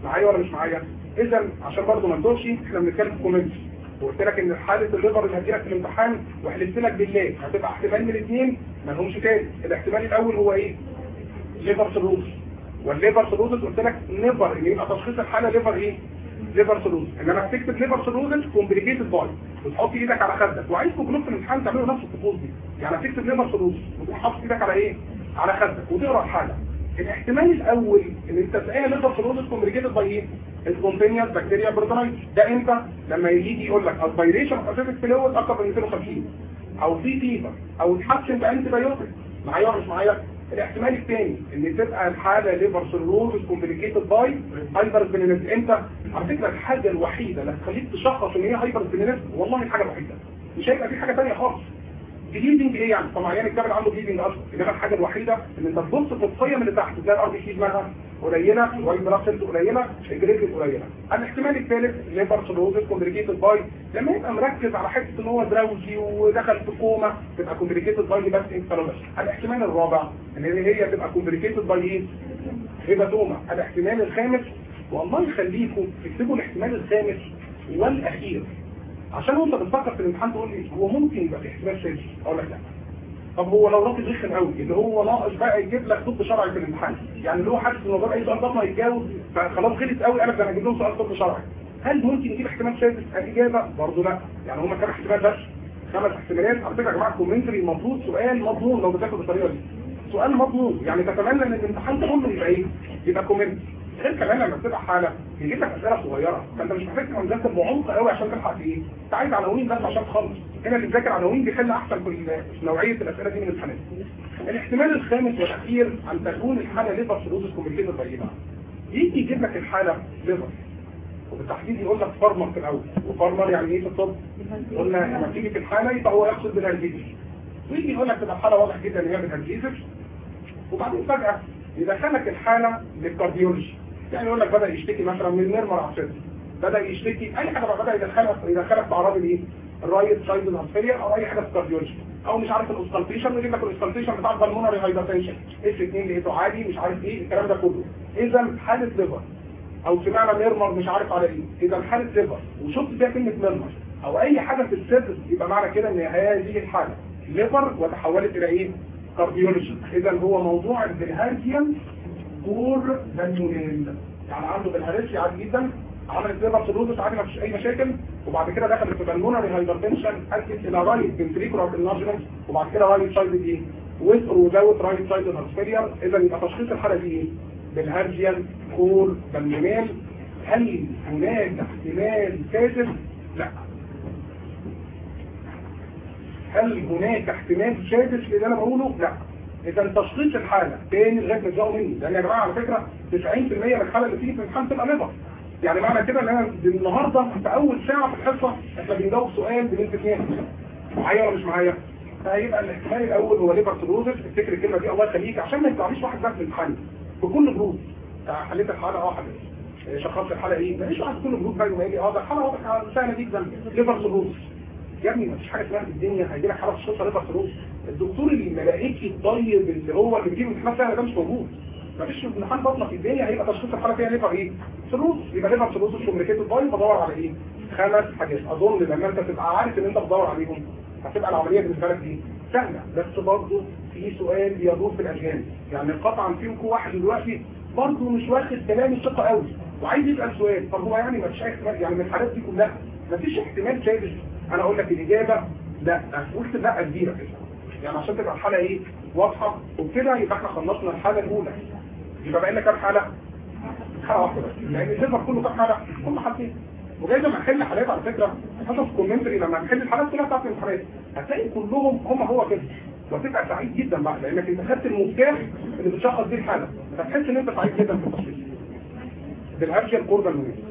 معايا ولا مش معايا؟ اذا عشان برضه ما نتوهش إحنا بنتكلم في commentary وقلت لك إن حالة ال liver اللي هتجيلك في الامتحان وحلفت لك بالله هتبقى احتمال من الاثنين ما لهمش تاني. الاحتمال الأول هو إيه؟ liver cirrhosis وال liver cirrhosis قلت لك never إن يبقى تشخيص الحالة liver إيه؟ liver cirrhosis إنما هتكتب liver cirrhosis complicated by وتحط إيدك على خدك. وعايزكم كلكم في الامتحان تعملوا نفس الطقوس دي. يعني هتكتب liver cirrhosis وتروح حاطط إيدك على إيه؟ على خدك. وتقرأ الحالة. الاحتمال الأول إن أنت تلاقيها liver cirrhosis complicated by إيه؟ spontaneous bacterial peritonitis ده إمتى؟ لما يجي يقول لك aspiration ascitic fluid أكتر من 250. أو في fever أو اتحسن ب antibiotic معايا ولا مش معايا؟ الاحتمال الثاني إن تبقى الحالة liver cirrhosis complicated by hypersplenism إمتى؟ على فكرة الحاجة الوحيدة اللي هتخليك تشخص إن هي hypersplenism والله الحاجة الوحيده مش هيبقى في حاجة ثانية خالص بليدنج إيه يعني؟ طبعا يعني الكبد عنده بليدنج أصلا. إنما الحاجة الوحيدة إن أنت تبص في القيم اللي تحت تلاقي الار بي سي مالها قليله الوايت بلاد قليلة الجريد قليلة. الاحتمال الثالث ليفر سيروزس كومبليكيتد باي لما يبقى مركز على حتة إن هو دراوزي ودخل في كوما تبقى كومبليكيتد باي بس انفلاميشن الاحتمال الرابع إن هي تبقى كومبليكيتد باي إيه؟ هيباتوما الاحتمال الخامس والله يخليكم تكتبوا الاحتمال الخامس والأخير. عشان وانت بتفكر في الامتحان تقول لي هو ممكن يبقى في احتمال سادس أقول لك لا. طب هو لو راجل رخم قوي اللي هو ناقص بقى يجيب لك طب شرعي في الامتحان. يعني اللي هو حاسس ان هو أي سؤال ضغط هيتجاوب فخلاص غلط قوي قال لك أنا أجيب لهم سؤال طب شرعي. هل ممكن يجيب احتمال سادس الإجابة؟ برضه لا. يعني هم كام احتمال بس؟ خمس احتمالات. على فكرة يا جماعة ال commentary المفروض سؤال مضمون لو بتاخد بالطريقة دي. سؤال مضمون. يعني تتمنى إن الامتحان كله يبقى إيه؟ يبقى commentary غير كمان لما بتبقى حالة يجيب لك أسئلة صغيرة فأنت مش محتاج تبقى مذاكر بعمق قوي عشان تلحق إيه؟ أنت عايز عناوين بس عشان تخلص هنا اللي بيذاكر عناوين بيحل أحسن في نوعية الأسئلة دي من الامتحانات. الاحتمال الخامس والأخير أن تكون الحالة liver cirrhosis complicated by. يجي يجيب لك الحالة liver وبالتحديد يقول لك farmer في الأول و farmer يعني إيه في الطب؟ قلنا لما تيجي في الحالة يبقى هو يقصد bilharziasis ويجي يقول لك تبقى الحاله واضح جدا إن هي bilharziasis وبعدين فجأة يدخلك الحالة لل cardiology يعني يقول لك بدأ يشتكي مثلا من murmur عصبي بدأ يشتكي أي حاجة بقى بدا يدخلك يدخلك في أعراض الإيه؟ ال right side heart failure أو أي حاجة في ال cardiology أو مش عارف ال auscultation ويجيب لك ال auscultation بتاع ال pulmonary hypertension S2 لقيته عادي مش عارف إيه الكلام ده كله. إذا حالة liver أو سمعنا murmur مش عارف على إيه. إذا حالة liver وشفت فيها كلمة murmur أو أي حاجة في الصدر يبقى معنى كده إن هذه الحالة. liver وتحولت إلى إيه؟ cardiology إذا هو موضوع ال bilharzial cor pulmonale يعني عنده بالهارسيا عادي جدا عملت liver cirrhosis عادي ما فيش أي مشاكل وبعد كده دخلت في pulmonary hypertension ادت إلى right ventricular enlargement وبعد كده right side إيه؟ with or right side failure اذا يبقى تشخيص الحالة دي؟ bilharzial cor pulmonale هل هناك احتمال سادس؟ لا هل هناك احتمال سادس اللي أنا بقوله؟ لا إذا تشخيص الحالة تاني لغايه ما تزعوا مني. لأن يا جماعة على فكرة 90% من الحالة اللي تيجي في الامتحان تبقى liver يعني معنى كده إن أنا النهارده في أول ساعة في الحصة إحنا بنجاوب سؤال بنسبة 100% معايا ولا مش معايا؟ فهيبقى الاحتمال الأول هو liver cirrhosis افتكر الكلمة دي الله يخليك عشان ما يطلعليش واحد بس في الامتحان بكل group حليت الحالة آه حليت شخصت الحالة إيه؟ ماليش واحد كل group بقى يقول لي آه ده الحالة واضحة. سهلة جدا. liver cirrhosis يا ابني مفيش حاجة اسمها في الدنيا هيجي لك حاله تشخيصها liver cirrhosis الدكتور الملائكي الطيب اللي هو اللي بيجيب امتحان سهل ده مش موجود. مفيش امتحان بطنة في الدنيا هيبقى تشخيص الحالة فيها liver إيه؟ cirrhosis يبقى liver cirrhosis complicated by بدور على إيه؟ خمس حاجات. اظن لما انت تبقى عارف ان انت بتدور عليهم هتبقى العملية بالنسبة لك إيه؟ سهلة. بس برضه في سؤال يدور في الاجيال يعني قطعا فيكم واحد دلوقتي برضه مش واخد كلامي ثقه قوي. وعايز يسأل سؤال طب هو يعني مفيش احتمال؟ يعني من الحالات دي كلها مفيش احتمال سادس أنا أقول لك الاجابه لا قلت لا كبيره كده. يعني عشان تبقى الحاله إيه واضحه وبكده يبقى إحنا خلصنا الحاله الاولى. يبقى بقى لنا كام حاله؟ حاله واحدة بس. لأن ال liver كله كام حاله؟ كله حالتين وجاي لما نحل حالات على فكرة. حسب ال commentary لما نحل الحالات كلها بتاعت الامتحانات هتلاقي كلهم هم هو كده. وهتبقى سعيد جدا بقى لأنك أنت خدت المفتاح اللي بتشخص بيه الحالة. فتحس إن أنت سعيد جدا في التشخيص. bilharzial cor pulmonale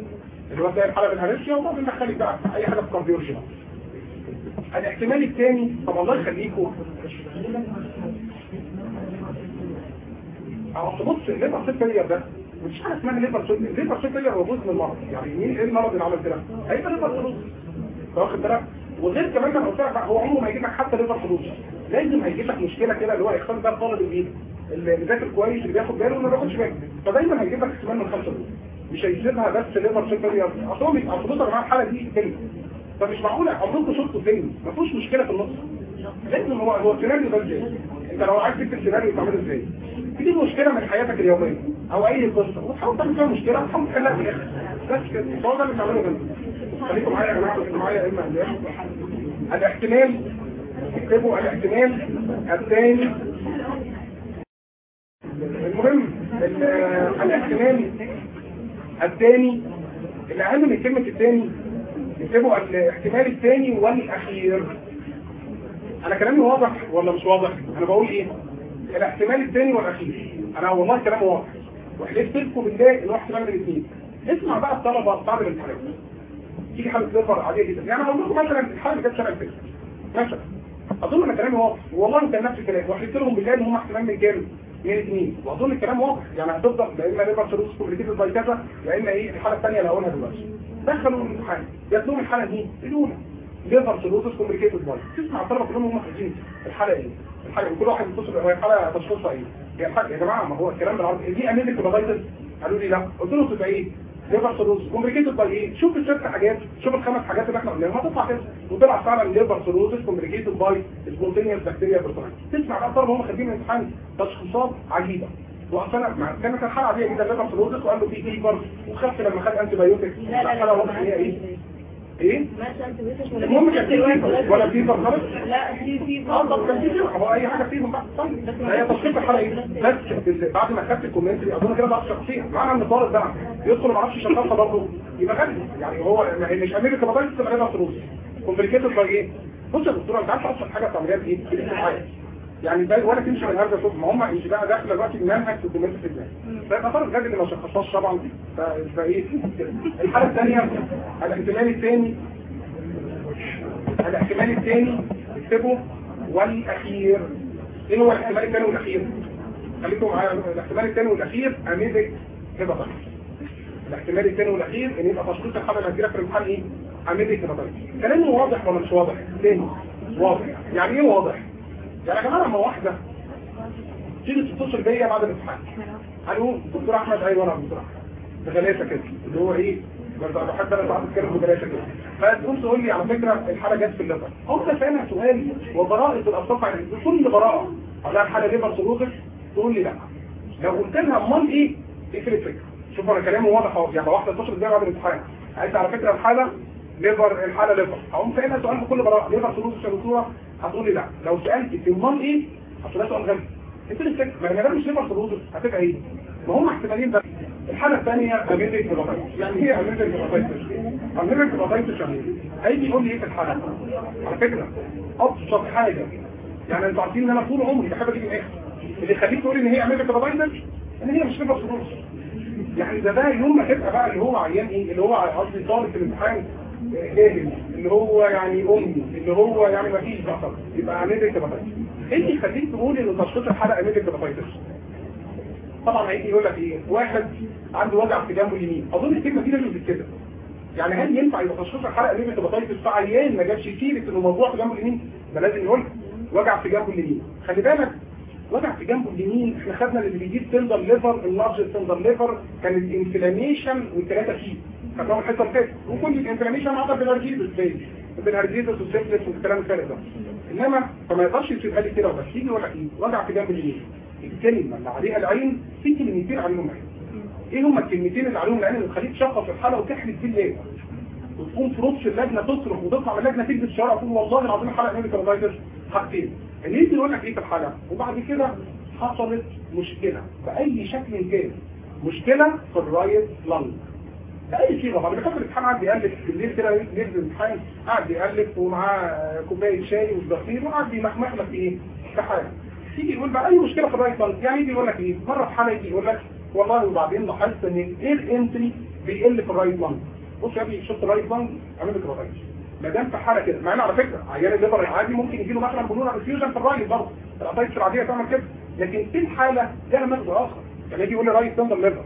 اللي هو تلاقي الحالة بالهرشيا وبعدين بقى أي حاجة في cardiology الاحتمال الثاني طب الله يخليكم. اهو بص ال liver cell failure ده مش حاجة اسمها liver cell ال liver cell failure هو جزء من المرض. يعني مين إيه المرض اللي عمل كده؟ هيبقى liver cirrhosis واخد بالك؟ وغير كمان ما قلت لك هو عمره ما يجيب لك حتى liver cirrhosis لازم هيجيب لك مشكلة كده اللي هو يختار ده الطالب الجديد اللي بيذاكر كويس اللي بياخد باله وما بياخدش باله. فدايما هيجيب لك احتمال من خمسة دول. مش هيسيبها بس liver cell failure أصل هو مش اصل بصوا يا جماعة الحالة دي فيلم فمش معقولة. عمركم شفتوا فيلم ما فيهوش مشكلة في النص. لازم هو هو السيناريو ده إزاي؟ أنت لو عايز تكتب سيناريو تعمله إزاي؟ تجيب مشكلة من حياتك اليومية. أو أي قصة. وتحاول تعمل فيها مشكلة. وتحاول تحلها في الآخر. بس كده. هو ده اللي بنعمله ده خليكم معايا يا جماعة. خليكم معايا يا إما الاحتمال. اكتبوا الاحتمال الثاني. المهم الاحتمال الثاني. الأهم من كلمة الثاني اكتبوا الاحتمال الثاني والاخير أنا كلامي واضح ولا مش واضح؟ أنا بقول إيه؟ الاحتمال الثاني والاخير أنا والله كلامي واضح. وحلفت لكم بالله إن هو احتمال من الاثنين. اسمع بقى الطلبة بتاع الامتحانات تيجي حاله liver عاديه جدا. يعني أقول لكم مثلا الحاله اللي جت سنه فاتت مثلا. أظن إن كلامي واضح. والله كان نفس الكلام. وحلفت لهم بالله إن هم احتمال من كام من الاثنين. وأظن الكلام واضح. يعني هتفضل يا إما liver cirrhosis complicated by كذا يا إما إيه الحالة الثانية اللي هقولها دلوقتي. دخلوا الامتحان جات لهم الحالة دي الاولى liver cirrhosis complicated by تسمع الطلبه كلهم هم حافظين الحالة إيه الحالة كل واحد يتصل هو الحاله تشخيصها إيه الحاله يا جماعة ما هو الكلام بالعربي دي amoebic hepatitis قالوا لي لا. قلت له تبقى إيه؟ liver cirrhosis complicated by إيه؟ شوف الست حاجات شوف الخمس حاجات اللي إحنا قلناها ما تطلع كده. وطلع فعلا liver cirrhosis complicated by spontaneous bacterial peritonitis تسمع بقى الطلبه هم خارجين الامتحان. تشخيصات عجيبة. واصلا مع كانت الحالة عاديه جدا liver cirrhosis وقال له في fever وخف لما خد antibiotic لا لا الحاله واضحه هي إيه؟ إيه؟ المهم كان في ولا خالص؟ لا في في طب كان في فيبر هو أي حاجة فيهم بقى. طيب. هي تشخيص الحالة إيه بس بعد ما خدت الكومنتري أظن كده ضغط شخصية. معنى إن الطالب ده يدخل ما أعرفش يشخصها برضه يبقى غبي يعني هو هي مش أمريكا بطايق تبقى ليفر سيروس كومبليكيتد باي إيه؟ بص يا دكتور أنت عارف ابسط حاجة بتعملها إيه الامتحان يعني ده ولا تمشي من هذا الصوت ما هم انت بقى داخله دلوقتي المنهج في الدومين في الدماغ فيبقى فرق الراجل اللي ما شخصهاش طبعا. فايه الحالة الثانية الاحتمال الثاني الاحتمال الثاني اكتبه والأخير. إيه هو الاحتمال الثاني والأخير؟ خليكم معايا. الاحتمال الثاني والأخير اميزك هيبقى الاحتمال الثاني والأخير أن يبقى تشخيص الحالة اللي هتجيلك في الامتحان إيه؟ اميزك هيبقى كلامي واضح ولا مش واضح؟ تاني. واضح. يعني إيه واضح؟ يعني يا جماعة لما واحدة تيجي تتصل بيا بعد الامتحان. ألو دكتور أحمد أيوه أنا دكتور أحمد. بغلاسه كده. اللي هو إيه؟ برضه بحب أنا ساعات اتكلم بغلاسه كده. فتقوم تقول لي على فكرة الحالة جت في ال liver ده سامع سؤال وبراءة الاطراف يعني بكل براءة. على الحالة liver cirrhosis تقول لي لا. لو قلت لها أمال إيه؟ تقفل الفكرة؟ شوف أنا كلامي واضح أهو. يعني واحدة اتصل بيا بعد الامتحان. عايز على فكرة الحالة liver الحالة liver. هقوم سالها سؤال بكل براءة. liver يا دكتوره هتقول لي لا. لو سألت في امال إيه هتقول لها سؤال غبي. انت اللي الفكرة ما هي مش liver cirrhosis هتبقى إيه؟ ما هم احتمالين بس. الحالة الثانية amoebic hepatitis يعني هي amoebic hepatitis amoebic hepatitis يعني هيجي يقول لي إيه في الحالة؟ على فكرة أبسط حاجة. يعني أنتوا عارفين إن أنا طول عمري بحب أجيب الآخر اللي يخليك تقول إن هي amoebic hepatitis إن هي مش liver cirrhosis يعني ده ده يوم ما تبقى بقى اللي هو عيان إيه؟ اللي هو قصدي طالب في الامتحان. اللي هو يعني أمي اللي هو يعني ما فيش بقى يبقى amoebic hepatitis إيه اللي يخليك تقول إن تشخيص الحالة amoebic hepatitis طبعا هيجي يقول لك إيه؟ واحد عنده وجع في جنبه اليمين. أظن الكلمة دي لازم تتكتب. يعني هل ينفع يبقى تشخيص الحلقة دي بتبقى في عيان ما جابش سيره إنه موضوع في جنبه اليمين. ده لازم يقول وجع في جنبه اليمين. خلي بالك وجع في جنبه اليمين إحنا خدنا اللي بيجيب تندر ليفر اللارج تندر ليفر كان الانفلاميشن والثلاثه فيه. الحصه اللي فاتت وكل الانفلاميشن عضل بالارجيزس بالارجيزس والسيفلس والكلام ده انما فما يقدرش يسيبها لي كده وبس يجي وجع في جنب اليمين الكلمة اللي عليها العين في كلمتين عليهم. العين إيه هما الكلمتين اللي عليهم؟ العين اللي تخليك تشخص الحالة وتحلف بالله وتقوم في نص اللجنة تصرخ وتطلع من اللجنة تجري الشارع تقول والله العظيم الحالة amoebic hepatitis حاجتين. اللي يجي يقول لك إيه في الحالة؟ وبعد كده حصلت مشكلة بأي شكل كان. مشكلة في ال right lung صيغة بعد ما كان الامتحان قاعد بيألف بالليل كده ليل الامتحان قاعد بيألف ومعاه كوباية شاي وزغير وقاعد بيمخمخ لك إيه في حاجة تيجي يقول بقى أي مشكلة في الرايت بانك يعني يجي يقول لك إيه مرة في حالة يجي يقول لك والله وبعدين لاحظت إن الاير انتري بيقل في الرايت بانك بص يا أبني شفت الرايت بانك عمل لك الرايت ما دام في حالة كده مع إن على فكرة عيان الليفر العادي ممكن يجي له مثلا بلورا ريفيوجن في الرايت برضه. الابايتس العادية تعمل كده. لكن في الحاله ده مغزى آخر. يعني يجي يقول لي رايت سندر ليفر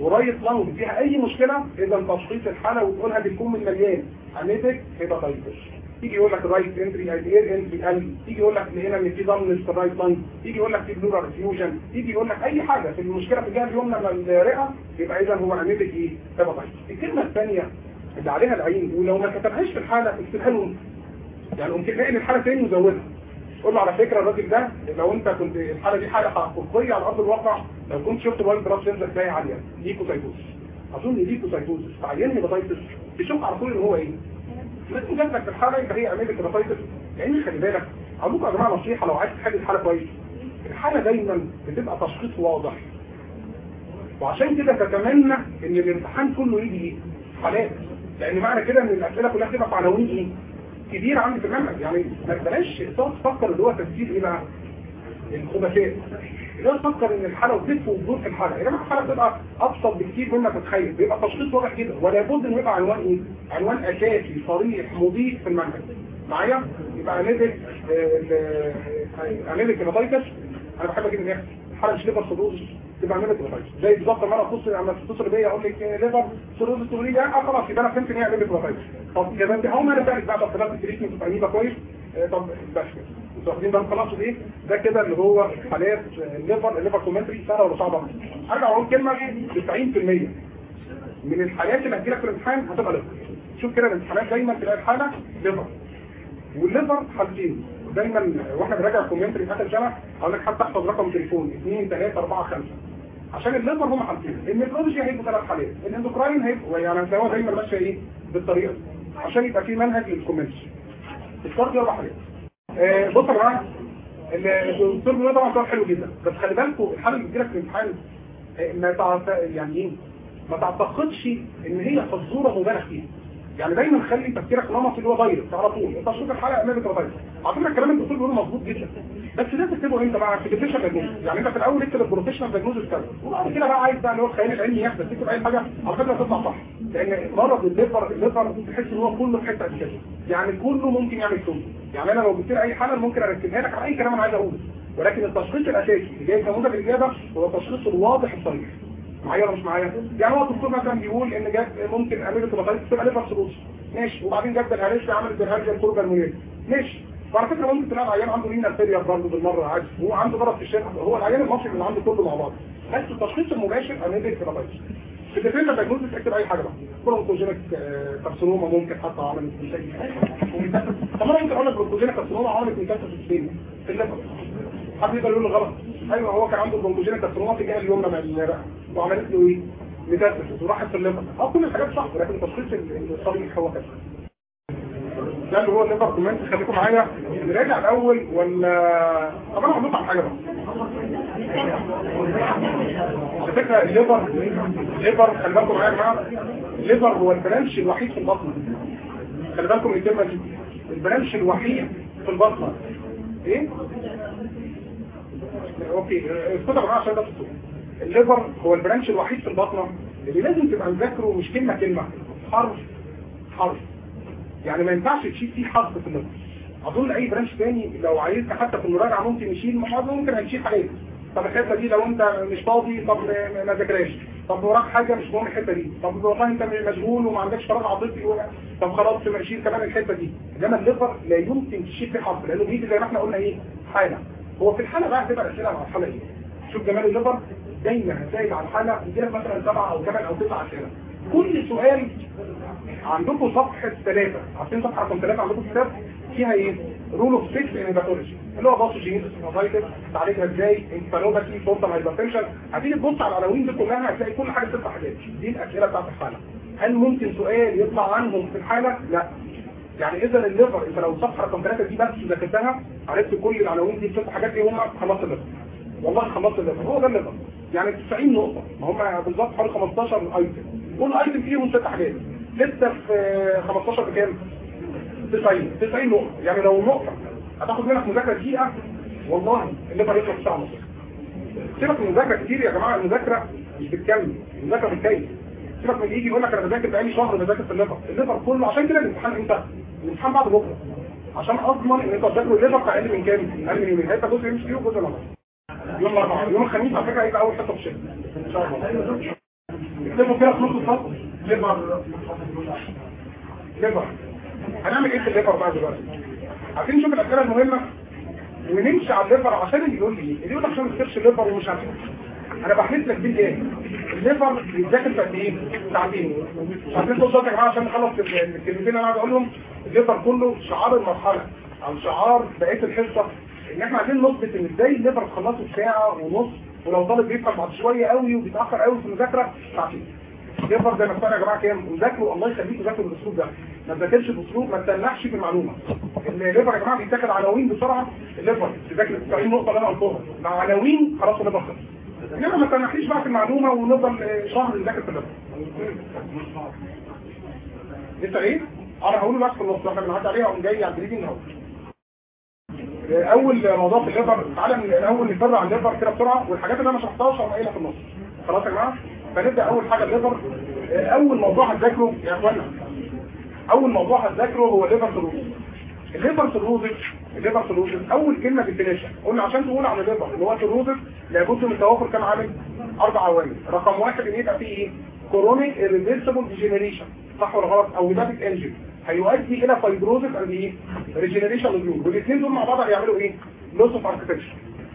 ورايت لانج فيها أي مشكلة إذا تشخيص الحالة وتقولها بتكون من مليان. انيتك هيباتايتس يجي يقول لك رايت انتري اير انتري قلبي يجي يقول لك هنا ان في ضمن في الرايت لانج يجي يقول لك في بلورا ريفيوجن يجي يقول لك أي حاجة. في المشكلة في الجهه اليمنى من الرئة يبقى إذا هو انيتك إيه؟ هيباتايتس الكلمة الثانية اللي عليها العين ولو ما كتبهاش في الحالة اكتبها له يعني ممكن تلاقي الحاله تاني وزودها. قول له على فكرة الراجل ده لو انت كنت الحالة دي حالة حقيقية على أرض الواقع لو كنت شفت الوايت بلاد سيلز هتلاقي عالية ليكوسايتوز أظن ليكوسايتوز تعيني هيباتايتس تشوف على طول إن هو إيه؟ لازم جنبك في الحالة يبقى هي اميلك هيباتايتس لأن خلي بالك ارجوك يا جماعة نصيحة لو عايز تحل الحالة كويس؟ الحالة دايما بتبقى تشخيص واضح. وعشان كده تتمنى إن الامتحان كله يجي حالات. لأن معنى كده إن الأسئلة كلها تبقى في عناوين إيه كبير عندي في المنهج. يعني ما بلاش تقعد تفكر اللي هو تفسير إيه بقى؟ الخبثاء. هو تفكر إن الحالة وتلف وتدور في الحالة. يا الحالة بتبقى أبسط بكتير مما تتخيل. بيبقى تشخيص واضح جدا. ولا بد إنه يبقى عنوان إيه؟ عنوان أساسي صريح مضيف في المنهج. معايا؟ يبقى انيدك انيدك هيباتايتس أنا بحب أجيب الناس مش ليفر سيروز تبقى عملت هيباتايتس زي بالظبط لما أنا اتصل لما تتصل بيا أقول لك ليفر سيروز تقول لي آه خلاص يبقى أنا فهمت إن هي عملت هيباتايتس طب يا بنتي هقوم أنا فاهم بقى طب التريتمنت نيبه كويس. آه، طب بس. واخدين بالكم خلاص إيه ده كده اللي هو حالات الليفر الليفر كومنتري سهله ولا صعبة. أرجع أقول كلمة 90% من الحالات اللي هتجيلك في الامتحان هتبقى liver. شوف كده الامتحانات دايما تلاقي الحالة liver. وال liver حالتين. دايما وإحنا بنراجع ال commentary في سنه أقول لك حتى أحفظ رقم تليفون 2 3 4 5 عشان ال liver هم حالتين ال nephrology هيبقوا ثلاث حالات. ال endocrine هيبقوا يعني هتلاقوها دايما ماشية إيه بالطريقة عشان يبقى في منهج لل commentary ال cardio أربع حالات. آه، بصوا يا جماعة الدكتور بيقول طبعا سؤال حلو جدا. بس خلي بالكم الحالة اللي بتجيلك في الامتحان آه، ما. يعني إيه؟ ما تعتقدش إن هي فزورة مبالغ فيها. يعني دايما خلي تفكيرك نمط اللي هو direct على طول. انت شوف الحالة امامك direct على فكرة الكلام اللي الدكتور مظبوط جدا. بس ده تكتبه انت بقى؟ في differential diagnosis يعني انت في الأول اكتب ال provisional diagnosis كذا. وبعد كده بقى عايز بقى اللي هو الخيال العلمي يحدث تكتب أي حاجة. على فكرة تطلع صح. لأن مرض ال liver ال liver تحس إن هو كله في حتة كده يعني كله ممكن يعمل كله يعني أنا لو جبت لي أي حاله ممكن أركبها لك على أي كلام أنا عايز أقوله. ولكن التشخيص الأساسي اللي جاي كنموذج الإجابة هو التشخيص الواضح الصريح. معايا ولا مش معايا؟ يعني هو الدكتور مثلا بيقول إن جاب ممكن أميرة تبقى تبقى ليفر سيروس ماشي. وبعدين جاب الهرش عمل الهرجه الكوربا المنير ماشي. وعلى فكرة ممكن تلاقي العيان عنده لينا فيليا برضه بالمرة عادي. هو عنده ضرب في الشارع هو العيان المصري اللي عنده كله مع بعض. بس التشخيص المباشر اميره تبقى في الديفينة دايجنوز تكتب أي حاجة بقى. برونكوجينيك كارسينوما ممكن حتى عملت مشاكل. طب أنا ممكن أقول لك bronchogenic carcinoma عملت metastasis في السين في ال liver. حد يقدر يقول غلط. أيوه هو كان عنده bronchogenic carcinoma في الجهه اليمنى وعملت له إيه؟ metastasis وراحت في ال liver آه كل الحاجات صح ولكن التشخيص الصريح هو كده ده اللي هو ال liver comment خليكم معايا. نراجع الأول ولا؟ طب أنا على حاجة بقى. على فكرة ال liver ال liver خلي بالكم معايا يا جماعة. الليفر هو ال branch الوحيد في البطن خلي بالكم الكلمة دي. ال branch الوحيد في البطن إيه؟ okay جماعة عشان ده الصوت ال liver هو ال branch الوحيد في البطنة اللي لازم تبقى مذاكره مش كلمة كلمة حرف حرف. يعني ما ينفعش تشيل فيه حرف في ال liver. أظن أي branch تاني لو عايزنا حتى في المراجعة ممكن نشيل محاضرة ممكن هنشيل حاجات. طب الحتة دي لو أنت مش فاضي طب ما ذاكرهاش. طب وراك حاجة مش مهم الحتة دي. طب والله أنت مشغول وما عندكش فراغ عاطفي. طب خلاص شيل كمان الحتة دي. إنما ال liver لا يمكن تشيل فيه حرف لأنه بيجي زي ما إحنا قلنا إيه حالة. هو في الحالة بقى هتبقى الاسئله على الحاله إيه؟ شوف جمال ال liver دايما هتلاقي على الحالة يجيلك مثلا سبعة أو ثمان أو تسع اسئله كل سؤال عندكم صفحة ثلاثة. عارفين صفحة رقم ثلاثة عندكم كتاب فيها إيه؟ rule of 6 in hepatology اللي هو pathogenesis hepatitis تعالجها إزاي؟ encephalopathy portal hypertension هتيجي تبص على العناوين دي كلها هتلاقي كل حاجة ست حاجات دي الأسئلة بتاعت الحالة. هل ممكن سؤال يطلع عنهم في الحالة؟ لا. يعني اذا ال liver انت لو صفحة رقم ثلاثة دي بس ذاكرتها عرفت كل العناوين دي ست حاجات إيه هم خلصت ال liver. والله خلصت ال liver. هو ده ال liver. يعني 90 نقطة. ما هم بالظبط حوالي 15 item كل item فيهم ست حاجات. لسه في 15 بكام؟ 90 90 نقطة. يعني لو نقطة هتاخد منك مذاكرة دقيقة والله ال liver يخلص في ساعة ونص. سيبك من المذاكرة كتير يا جماعة. المذاكرة مش بالكم. المذاكرة بالكيف. سيبك من يجي يقول لك أنا بذاكر بقالي شهر بذاكر في ال liver. ال liver كله عشان كده الامتحان إمتى؟ الامتحان بعد بكرة. عشان اضمن إن أنتوا هتذاكروا ال liver أقل من كام؟ أقل من يومين. هيبقى جزء MC وجزء يوم الأربعاء. يوم الخميس على فكرة هيبقى أول حصة في الشتاء إن شاء الله. اكتبوا كده في نص الفصل. liver. liver. هنعمل إيه في ال liver بقى دلوقتي؟ عايزين نشوف الأسئلة المهمة ونمشي على ال liver عشان اللي يقول لي. اللي يقول لك عشان ما تكتبش ال liver ومش عارف أنا بحلف لك بيه إيه؟ ال liver بيتذاكر في قد إيه ساعتين عارفين تقول يا جماعة عشان نخلص الكلمتين اللي أنا قاعد أقولهم ال liver كله شعار المرحلة أو شعار بقية الحصة. إن إحنا عايزين نثبت إن إزاي ال liver في ساعة ونص ولو طالب بيفهم بعد شوية قوي وبيتأخر قوي في المذاكرة ساعتين ال liver زي ما اتفقنا يا جماعة كام؟ وذاكروا الله يخليكم ذاكروا بالأسلوب ده. ما تذاكرش بأسلوب ما تتنحش في المعلومة. ال liver يا جماعة بيتاخد عناوين بسرعة ال liver تذاكر 90 نقطة اللي أنا قلتهم. مع عناوين خلاص ال liver خلص. انما ما تتنحش بقى في المعلومة ونفضل شهر نذاكر في ال liver لسه إيه؟ أنا هقول بس في النص إحنا بنعدي عليها وقوم جاي على ال bleeding اهو. اول موضوع في ال liver تعالى من الأول نفرع عن ال liver كده بسرعة والحاجات اللي أنا ما شرحتهاش قايلها في النص. خلاص يا جماعة؟ فنبدأ أول حاجة ال liver اول موضوع هتذاكره يا إخوانا. أول موضوع هتذاكره هو ال liver cirrhosis ال liver cirrhosis ال liver cirrhosis أول كلمة definition قلنا عشان تقول عن ال liver ان هو cirrhosis لابد من توافر كام عامل أربع عوامل. رقم واحد إن يبقى فيه إيه chronic irreversible degeneration صح ولا غلط؟ أو hepatic injury هيؤدي إلى fibrosis and إيه؟ regeneration nodules والاثنين دول مع بعض هيعملوا إيه؟ loss of architecture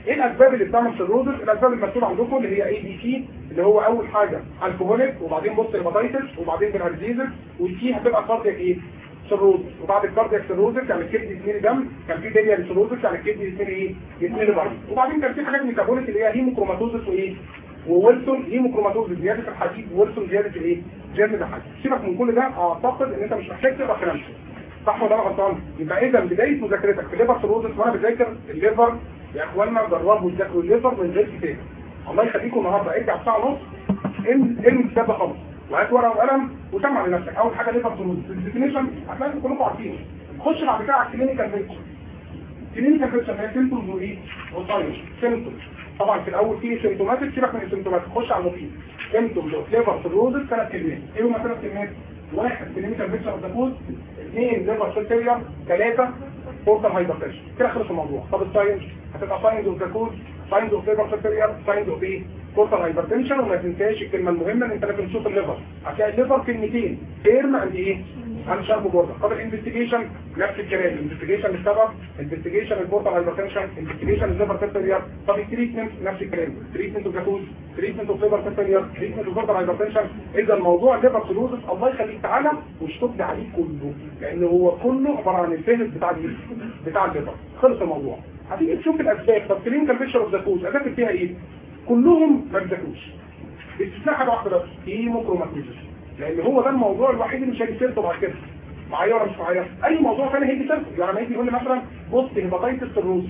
إيه الأسباب اللي بتعمل cirrhosis الأسباب المكتوبه عندكم اللي هي ABC اللي هو أول حاجة alcoholic وبعدين post hepatitis وبعدين bilharziasis والتي هتبقى cardiac إيه؟ cirrhosis وبعد ال cardiac cirrhosis يعني الكبد يتملي دم كان في biliary cirrhosis يعني الكبد يتملي إيه؟ يتملي برضه. وبعدين كان في حاجات metabolic اللي هي hemochromatosis وإيه؟ و Wilson. hemochromatosis زيادة الحديد وويلسون زيادة الإيه؟ زياده الحديد. سيبك من كل ده أعتقد إن أنت مش محتاج تقرأ كلام صح ولا أنا غلطان؟ يبقى اذا بداية مذاكرتك؟ في liver cirrhosis وأنا بذاكر ال liver يا إخوانا جربوا تذاكروا ال liver من غير كتاب. الله يخليكم النهارده. ارجع ساعه ونص ارمي الكتاب ده خالص وهات ورقة وقلم وسمع لنفسك أول حاجة liver cirrhosis ال definition هتلاقي كلكم عارفينه خش بعد كده على ال clinical picture ال clinical picture هي symptoms وايه و signs symptoms طبعا في الأول في symptomatic سيبك من ال symptomatic خش على المفيد symptoms liver cirrhosis ثلاث كلمات. إيه هما ثلاث كلمات؟ واحد clinical picture of the cause اثنين liver cell failure ثلاثة portal hypertension كده خلص الموضوع. طب ال signs؟ هتبقى signs of the signs of liver failure signs of إيه portal hypertension وما تنساش الكلمة المهمة ان انت لازم تشوف ال liver. هتلاقي ال liver كلمتين. firm and إيه؟ and sharp border طب الانفستيجيشن نفس الكلام ال investigation السبب investigation ال portal hypertension investigation ال liver cell طب ال treatment نفس الكلام treatment of treatment of liver cell treatment of portal hypertension إذا الموضوع ال liver cirrhosis الله يخليك تعالى واشطب عليه كله لأن هو كله عبارة عن الفهرس بتاع الجسم بتاع ال liver خلص الموضوع. هتيجي تشوف الأسباب. طب clinical picture of جاكوز اذاكر فيها إيه؟ كلهم ما بيذاكروش. باستثناء حاجة واحدة. بس hemochromatosis لأن هو ده الموضوع الوحيد اللي مش هيجي بعد كده. معايا مش معايا أي موضوع ثاني هيجي سيرته. يعني لما يجي يقول لي مثلا بص hepatitis cirrhosis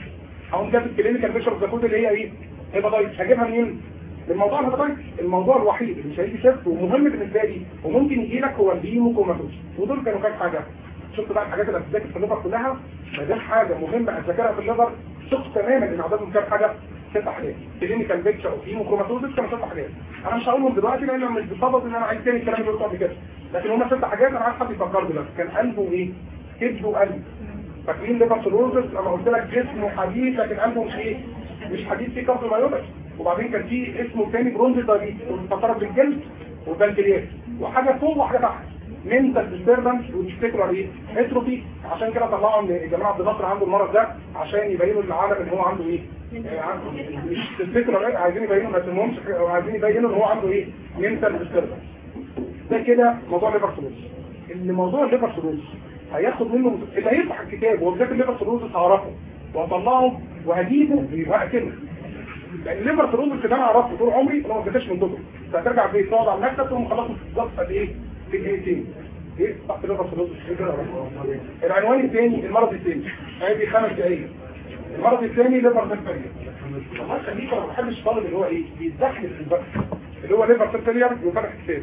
هقوم جاب ال clinical picture of اللي هي إيه؟ hepatitis هجيبها منين؟ من موضوع ال hepatitis الموضوع الوحيد اللي مش هيجي سيرته ومهم بالنسبة لي وممكن يجي لك هو ال hemochromatosis ودول كانوا كام حاجة. شفت بقى الحاجات اللي هتذاكر في ال liver كلها ما دام حاجة مهمة اذاكرها في ال liver شفت تماما إن عددهم كام حاجة؟ ست حاجات clinical picture و hemochromatosis كانوا ست حاجات أنا مش هقولهم دلوقتي لأن مش بصدد إن أنا عايز تاني الكلام اللي قلته قبل كده. لكن هم ست حاجات أنا عايز حد يفكر دلوقتي. كان قلبه إيه؟ كبده وقلب فاكرين ليفر سيروزس لما قلت لك جسمه حديد لكن قلبه مش إيه؟ مش حديد فيه كفر مايوبس وبعدين كان في اسمه تاني برونز دايبيت فقرات بالجلد وبنكرياس وحاجة فوق وحاجة تحت. منتال ديستربنس وتفتكروا إيه؟ عشان كده طلعوا إن الجماعة عبد الناصر عنده المرض ده عشان يبينوا للعالم إن هو عنده إيه؟ مش إيه عايزين يبينوا ما تسموهمش أو عايزين يبينوا إن هو عنده إيه؟ منتال ديستربنس ده كده موضوع ال liver cirrhosis ان موضوع ال liver cirrhosis هياخد منه اللي هيفتح الكتاب وبالذات ال liver cirrhosis هعرفه. وهطلعه وهجيبه وهقتله. لأن ال liver cirrhosis كده أنا عرفته طول عمري أنا ما اديتش من كتب فهترجع البيت تقعد على المكتب تقوم خلصت بالظبط قد إيه؟ في تحت ال liver cirrhosis العنوان الثاني المرض الثاني. ادي خمس دقايق. المرض الثاني liver cell failure والله خليك ما بحبش الطالب اللي هو إيه بيتدخل في البحث. اللي هو liver cell failure وفتح كتاب.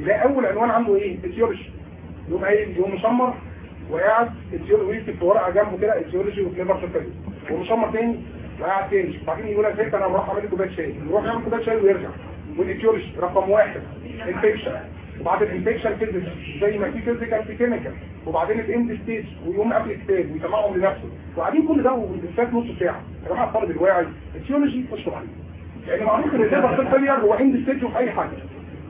يلاقي أول عنوان عنده إيه؟ etiology يقوم قايل يقوم مشمر وقاعد ويكتب في ورقة جنبه كده etiology of liver cell failure ومشمر تاني وقاعد تاني. بعدين يقول لك زيت أنا بروح أعمل كوباية شاي. يروح يعمل كوباية شاي ويرجع. وال etiology رقم واحد. infection وبعد ال infection physical زي ما في physical في chemical وبعدين ال end stage ويقوم قافل كتاب ويسمعهم لنفسه. وقاعدين كل ده والانسان نص ساعة. يا جماعة الطالب الواعي الثيولوجي خشوا عليه لأن معروف إن الليفر فيلير هو اند ستيج في أي حاجة.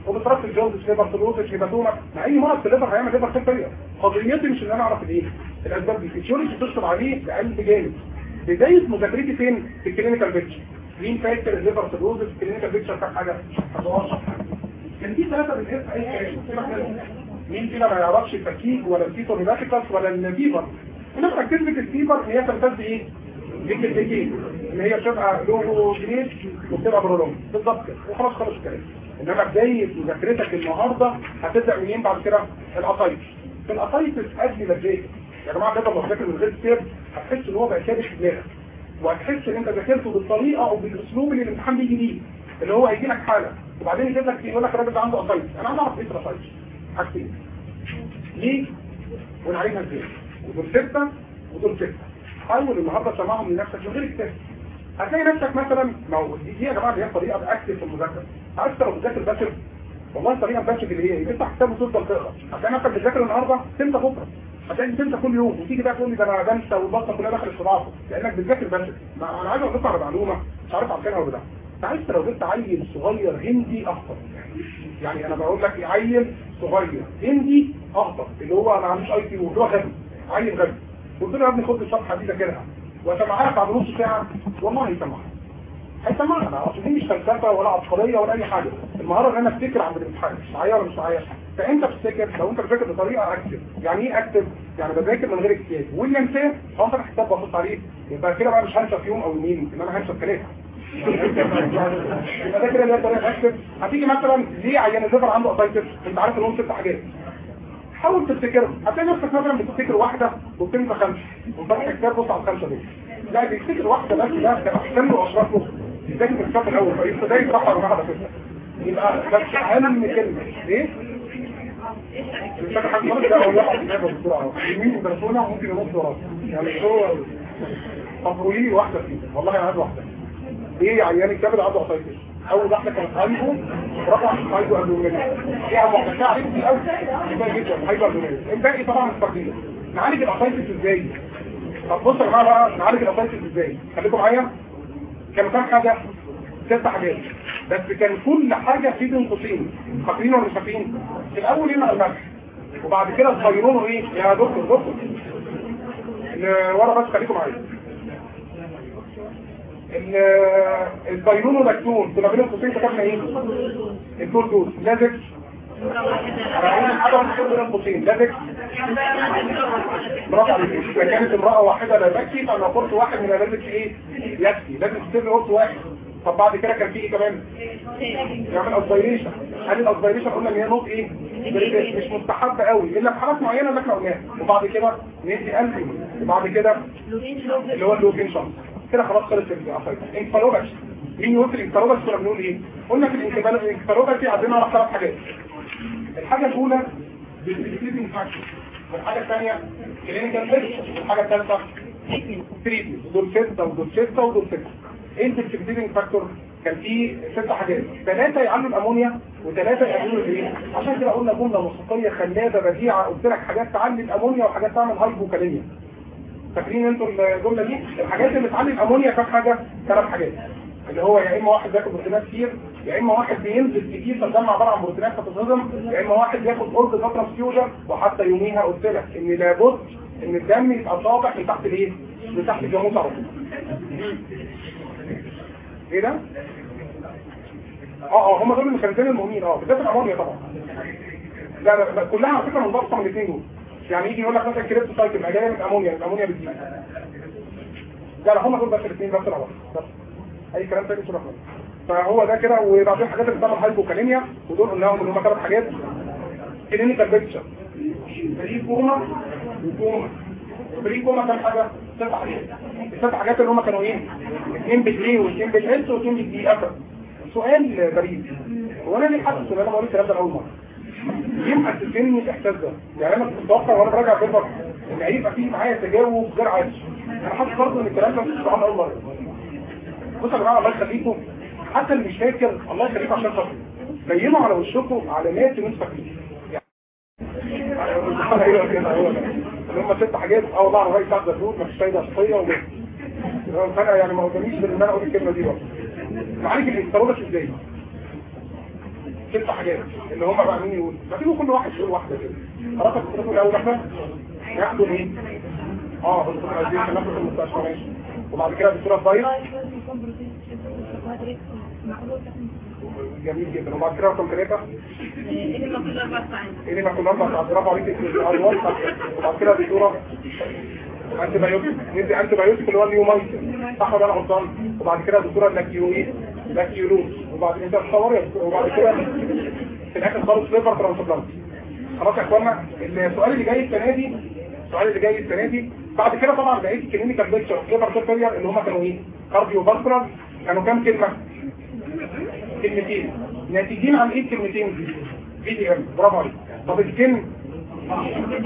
وبترفض الجوز ليفر سيروسس هيباتوما مع أي مرض في الليفر هيعمل ليفر فيلير. قضيتي مش إن أنا أعرف الايه الأسباب دي. الثيولوجي بتشرب عليه بقلب جامد. بداية مذاكرتي فين؟ في الكلينيكال بيكتشر مين فاكر الليفر سيروسس الكلينيكال بيكتشر كام حاجة. 11 كان في أي كلام. مين فينا ما يعرفش الفكيك ولا الكيتونيباتيكس ولا الفيبر هنا كلمه الفيبر هي تمتد إيه؟ ديك الديكين اللي هي بتبقى لوجو جديد وبتبقى برولوم بالظبط كده. وخلاص خلص الكلام إنما بداية مذاكرتك النهارده هتبدأ منين بعد كده؟ القطايف في القطايف ادي مزاج يا جماعة ده لما تذاكر من غير كتاب هتحس إن هو بقى في دماغك. وهتحس إن أنت ذاكرته بالطريقة أو بالأسلوب اللي الامتحان بيجي بيه. اللي هو هيجي لك حاله وبعدين يجيب لك يقول لك الراجل ده عنده قطايف أنا عايز أعرف إيه القطايف حاجتين. ليه؟ ونعالجها إزاي ودول ستة ودول ستة. حاول النهارده تسمعهم لنفسك من غير كتاب هتلاقي نفسك مثلا ما هو دي, يا جماعة دي طريقة باكتف في المذاكرة. عارف لو بتذاكر باشر والله الطريقة باشر اللي هي تفتح كتاب وتفضل تقرأ. هتلاقي نفسك بتذاكر النهارده تنسى بكرة. هتلاقي تنسى كل يوم. وتيجي بقى تقول لي ده أنا بنسى والبطه كلها دخلت في بعض. لأنك بتذاكر باشر أنا عايز أقول على معلومة. مش عارف عارفينها ولا لأ. عارف لو جبت عيل صغير هندي اخطر يعني أنا بقول لك عيل صغير هندي اخطر اللي هو أنا مش IQ اللي هو غبي عيل غبي. قلت له يا ابني خد الصفحه دي ذاكرها. وسمعها بعد نص ساعة. والله هيسمعها هيسمعها أنا أصل دي مش فلسفة ولا عبقرية ولا أي حاجة. المهارة ان أنا أفتكر عند الامتحان مش ولا مش معايا فأنت بتفتكر لو أنت بتذاكر بطريقة أكتف. يعني إيه أكتف؟ يعني بذاكر من غير ويليام سير هو انت كتاب ببص عليه. يبقى كده بقى مش هنسى في يوم أو يومين إنما هنسى ثلاثة يبقى ده كده هي هتيجي مثلا ليه عيان الليفر عنده قطايتس انت عارف ان هم ست حاجات. حاول تفتكرهم. هتلاقي نفسك مثلا بتفتكر واحدة وبتنسى خمسة وفتح كتاب بص على الخمسة دول. لا بيفتكر واحدة بس ده كان أحسن له واشرف له في الكتاب الأول. فيبقى ده يصح ولا على فكره يبقى بس أهم كلمه إيه؟ مش فاكر حاجة. خالص ده كتابه بسرعة يمين ممكن ينط وراه يعني هو لي واحدة فيه والله أنا عايز واحدة. إيه عيان الكبد عنده عصايتس اول واحدة كانت هايبو رقم هايبو ابدومينال إيه عم واحدة. عارف دي قوي كفايه جدا. هايبو ابدومينال الباقي طبعا مستقبلين نعالج العصايتس إزاي؟ طب بصوا يا جماعة بقى نعالج العصايتس إزاي؟ خليكم معايا. كانوا كام حاجة؟ ست حاجات. بس كان كل حاجة في بين قوسين فاكرين ولا مش فاكرين؟ الأول هنا الملح. وبعد كده تغيرونه إيه؟ يا دكتور دكتور. ورا بس خليكم معايا. البيرون واللاكتون كنا بين القوسين كتبنا إيه الدول دول لازك حاجة من بين القوسين لازك برافو عليك كانت امرأة واحدة لا تكفي فأنا قلت واحد من لازك إيه؟ يكفي. لازم تسيب قلت واحد. طب بعد كده كان في إيه كمان؟ يعمل aspiration هل ال aspiration قلنا إن هي not إيه؟ مش مستحبة قوي إلا في حالات معينة اللي إحنا قلناها. وبعد كده ندي قلبي وبعد كده اللي هو اللوكيشن كده خلاص خلص ال ascites encephalopathy مين يقول ال encephalopathy كنا بنقول إيه؟ قلنا في ال encephalopathy عندنا على ثلاث حاجات. الحاجة الأولى precipitating factor والحاجة الثانية clinical picture والحاجة الثالثة treatment دول ستة ودول ستة ودول ستة. إنت ال precipitating factor كان فيه ست حاجات. ثلاثة يعلوا الأمونيا وثلاثه يعلوا الايه عشان كده قلنا جملة موسيقيه خلابة بديعة. قلت لك حاجات تعلي الأمونيا وحاجات تعمل hypokalemia. فاكرين أنتوا الجملة دي؟ الحاجات اللي بتعلي الامونيا كام حاجة؟ ثلاث حاجات. اللي هو يا إما واحد بياخد بروتينات كتير يا إما واحد بينزل كتير فالدم عبارة عن بروتينات فتتهضم يا إما واحد بياخد blood transfusion وحتى يوميها قلت لك إن لابد إن الدم يبقى طابع من تحت الإيه؟ من تحت الجاموس على طول. إيه ده؟ آه آه هم دول الميكانيزمين المهمين آه بالذات الأمونيا طبعا. لا لا كلها على فكرة منضبطه من الاثنين دول. يعني يجي يقول لك مثلا كريبت سايكل ما جاية من الامونيا الامونيا بتزيد لا لا هم دول بس الاثنين بس العوض بس. أي كلام تاني شرح فهو ده كده وبعدين الحاجات اللي بتعمل هايبوكاليميا ودول قلناهم إن هم ثلاث حاجات. clinical picture pre-coma و coma pre-coma كام حاجة ست حاجات. الست حاجات اللي هم كانوا إيه؟ اثنين بالدي واثنين بالاتش واثنين بالدي افر سؤال بريد هو أنا ليه حاسس إن أنا بقول الكلام ده اول مرة؟ ليه محسسني الاحساس ده. يعني أنا كنت متوقع وأنا براجع liver إن هيبقى فيه معايا تجاوب غير عادي. أنا حاسس برضه إن الكلام ده مش بتاعنا اول مره بصوا يا جماعة الله يخليكم. حتى اللي مش فاكر الله يخليكم عشان خاطري بينوا على وشكم علامات ان أنتوا فاكرين اللي هم ست حاجات. آه والله الرئيس بتاع الدكتور مفيش فايدة شخصية وبس فانا يعني ما قداميش إن أنا أقول الكلمة دي برضه. معالج الاسترودس إزاي؟ ست حاجات اللي هم بقى مين يقول ما تيجوا كل واحد يقول واحدة كده. خلاص الدكتور الأول إحنا ناخده إيه؟ آه الدكتور عايزين ناخده في المستشفى ماشي. وبعد كده الدكتوره فايز جميل جدا. وبعد كده رقم ثلاثة إيه اللي المفروض أربع ساعات إيه اللي كنا أربع ساعات برافو عليك. الوان وبعد كده الدكتوره antibiotic ندي antibiotic اللي هو اليومايسين صح ولا أنا غلطان وبعد كده الدكتوره lactu إيه لاكيولوز وبعد كده تصور وبعد كده في الآخر خالص liver transplant خلاص يا إخوانا السؤال اللي جاي السنة دي السؤال اللي جاي السنة دي بعد كده طبعا بقيت ال clinical picture liver failure اللي هم كانوا إيه؟ cardiovascular كانوا كام كلمة؟ كلمتين. ناتجين عن إيه الكلمتين دي VDM برافو عليك. طب الكلم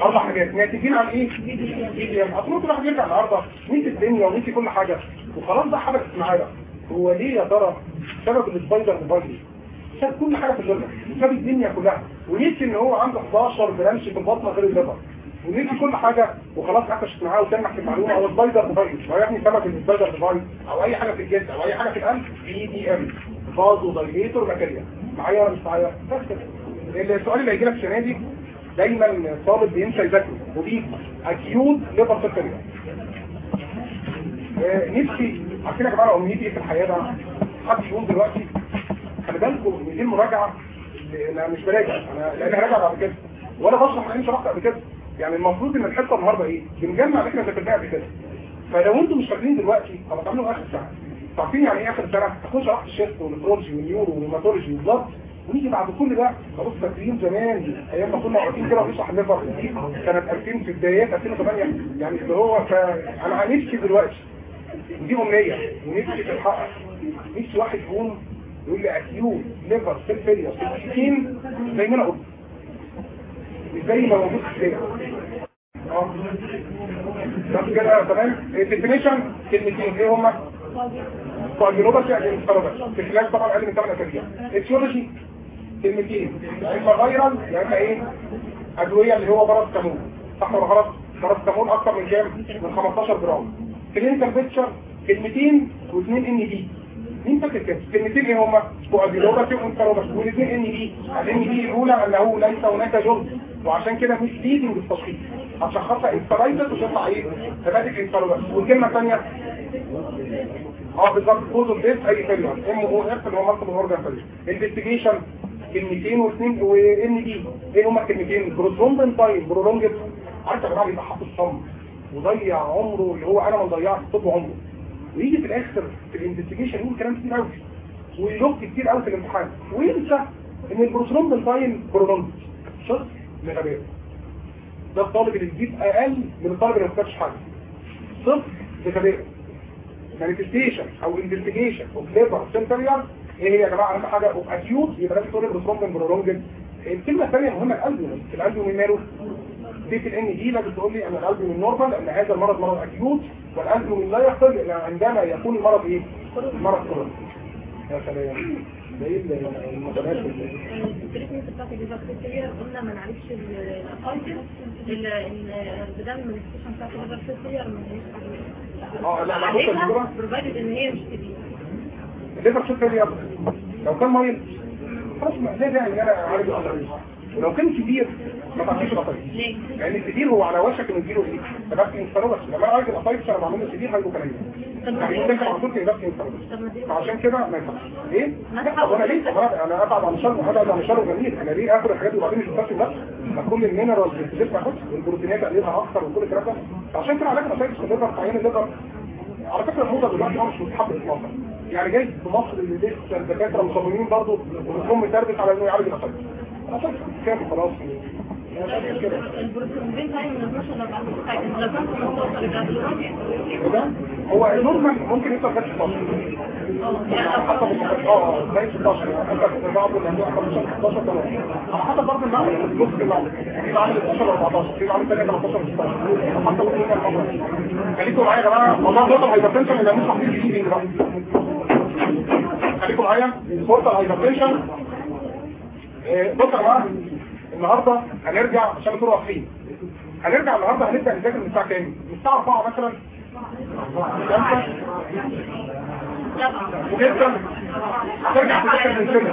أربع حاجات. ناتجين عن إيه؟ اصل ممكن واحد يرجع النهارده نسي الدنيا ونسي كل حاجة. وخلاص بقى حبكت معايا. هو ليه يا ترى؟ سبب ال spider naevi شاف كل حاجة في ال liver شاف الدنيا كلها. ونسي إن هو عنده 11 branch في البطن غير ال liver ونسي كل حاجة. وخلاص قفشت معاه وسمح في المعلومة. أو ال spider naevi هو يعني سبب ال spider naevi أو أي حاجة في الجلد أو أي حاجة في القلب. VDM vasodilator material معايا ولا مش معايا؟ السؤال اللي هيجي لك السنة دي دايما طالب بينسى يذاكر ودي acute liver cell failure نفسي عارفين يا جماعة أمنيتي إيه في الحياة بقى؟ حد يقول دلوقتي خلي بالكم ان دي المراجعه أنا مش براجع أنا لأن راجع بعد كده. ولا بشرح لأن شرحت قبل كده. يعني المفروض إن الحصة النهارده إيه؟ بنجمع اللي إحنا ذاكرناه قبل كده. فلو أنتم مش فاكرين دلوقتي طب هتعملوا آخر سنه عارفين يعني إيه آخر سنه تكون شرحت الشيست والنفرولوجي والنيورو والهيماتولوجي والضغط ونيجي بعد كل ده خلاص فاكرين زمان أيام ما كنا واقفين كده بنشرح ال liver سنه 2000 في بدايات 2008 يعني اللي هو فانا نفسي دلوقتي ودي أمنية ونفسي تتحقق نفسي واحد يقوم يقول لي acute liver cell failure سكين زي ما أنا قلت. مش زي ما موجود في السنة آه. طب كده تمام. ال definition كلمتين. إيه هما؟ coagulopathy يعني encephalopathy في خلال طبعا أقل من 8 أسابيع. etiology كلمتين. إما viral يعني إيه؟ ادويه اللي هو باراستامول صح ولا غلط؟ باراستامول أكتر من كام؟ من 15 جرام. كلينيكال بيكتشر كلمتين واثنين إن دي مين فاكر كده؟ كلمتين إيه هما؟ كواجيلوباسي وانفراباسي والاثنين إن دي الان دي الأولى أنه ليس هناك جرم. وعشان كده مش ليدنج بالتشخيص هتشخصها انفرايتس وتطلع إيه؟ هباتك انفرايتس والكلمة الثانية آه بالظبط. كوز اوف أي فيلير إم أو اف اللي هو مالتيبل أورجان فيلير انفستيجيشن كلمتين واثنين و ND إيه هما الكلمتين؟ prothrombin time prolonged عارف يا جماعة بيبقى حاطط صم وضيع عمره اللي هو أنا ما ضيعت طب عمره. ويجي في الآخر في ال investigation يقول كلام كتير قوي ويلوك كتير قوي في الامتحان. وينسى إن ال prothrombin time prolonged شخص لغباء ده الطالب اللي بيجيب أقل من الطالب اللي ما خدش حاجة. صفر لغباء manifestation أو investigation of liver cell failure إيه هي يا جماعة؟ أهم حاجة اوف أكيوت يبقى ده بتقول بروترومبين برولونجن الكلمة الثانية مهمة الالبومين الالبومين ماله؟ دي في الإن دي لازم تقول لي أن الالبومين نورمال لأن هذا المرض مرض أكيوت والالبومين لا يحصل إلا عندما يكون المرض إيه؟ المرض كروني يا سلام. ده إيه المتناسب التريتمنت بتاعت الليفر قلنا ما نعالجش الافايتس البدايه من الستيشن بتاعت الليفر فيلير ما آه لا بروفايدد إن هي مش كبيره الليفر شوف فيلير لو كان مريض. خلاص ليه يعني أنا عارف الأطريق ولو كان كبير ما تعطيش ليه؟ لأن الكبير هو على وشك إنه يجيله إيه؟ فبس ينفروا بس لما أنا عايز الأطريق أنا بعمل له كبير هيبقى كلام. يعني ممكن على طول كده بس فعشان كده ما ينفعش؟ لا طب أنا ليه؟ أنا أبعد عن شر أبعد عن شر جميل. أنا ليه آخد الحاجات دي وبعدين مش بتاكل بس؟ ما كل المينرالز اللي بتدفع بس والبروتينات اقلبها أكتر وكل الكلام ده. فعشان كده علاج الأطريق في الليفر في عين الليفر على فكرة الموضة دلوقتي هو مش في مصر يعني جاي في مصر اللي لسه الدكاترة مصممين برضه ومفهوم متربس على إنه يعالج الأطفال عشان كام خلاص البروتين تايم من 12 ل 14 حاجة لو كان 15 يبقى بالربع كده. هو النورمال ممكن يوصل لغايه 16 يعني على حسب المكان آه زي 16 يعني حسب بعض اللي عنده 15 16 كمان. على حسب برضه المعنى نص المعنى في معامل 12 14 في ثانية 13 16 على حسب كل المعنى خليكم معايا يا جماعة. موضوع النقطه ال hypertension اللي هنشرح فيه دي بقى خليكم معايا. ال portal hypertension آه، بص يا جماعة النهارده هنرجع عشان نكونوا واقفين هنرجع النهارده هنبدأ نذاكر من الساعة كام؟ من الساعة 4 مثلا. 5 وجدا هترجع تذاكر من سنة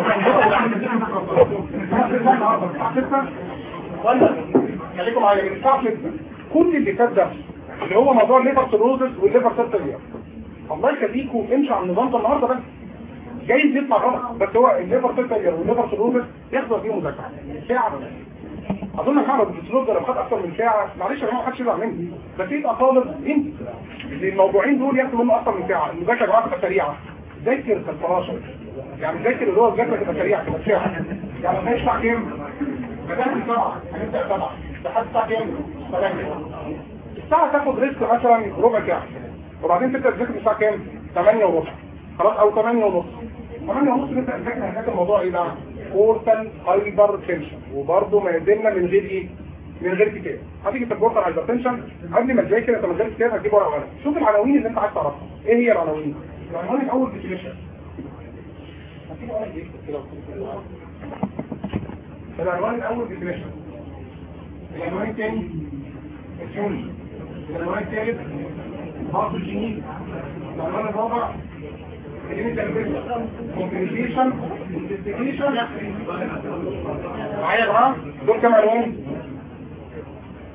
ولا خليكم معايا من الساعة 6 كل اللي فات ده اللي هو موضوع ال liver cirrhosis وال liver cell failure الله يخليكم امشوا على النظام ده النهارده بس. جايز يطلع غلط. بس هو ال liver cell failure وال liver cirrhosis يحصل فيه مذاكرة. ساعة بس. أظن محمد الدكتور ده لو خد أكتر من ساعة معلش يا جماعة ما حدش يزعل مني. بس يبقى طالب انت الموضوعين دول ياخدوا منه أكتر من ساعة. المذاكرة يا تبقى سريعة. ذاكر 13 يعني ذاكر اللي هو الذاكره تبقى سريعة تبقى ساعة. يعني ما الساعة كام؟ بدات سبعه هنبدأ سبعة. لحد الساعة كام؟ 8 الساعة تاخد rest مثلا ربع ساعة. وبعدين تبدأ تذاكر الساعة كام؟ 8 وربع خلاص أو 8 ونص. 8 ونص نبدا نذاكر هنذاكر الموضوع إيه بقى؟ portal hypertension. وبرضه ما يزلنا من غير إيه؟ من غير كتاب. هتيجي في ال portal hypertension قبل ما تذاكر أنت من غير كتاب هتجيب ورقة وقلم. شوف العناوين اللي أنت عايز تعرفها. إيه هي العناوين؟ العنوان الأول ديفينيشن العنوان الأول definition العنوان الثاني. ال etiology العنوان الثالث. pathogenesis. العنوان الرابع complication معايا دول كام عنوان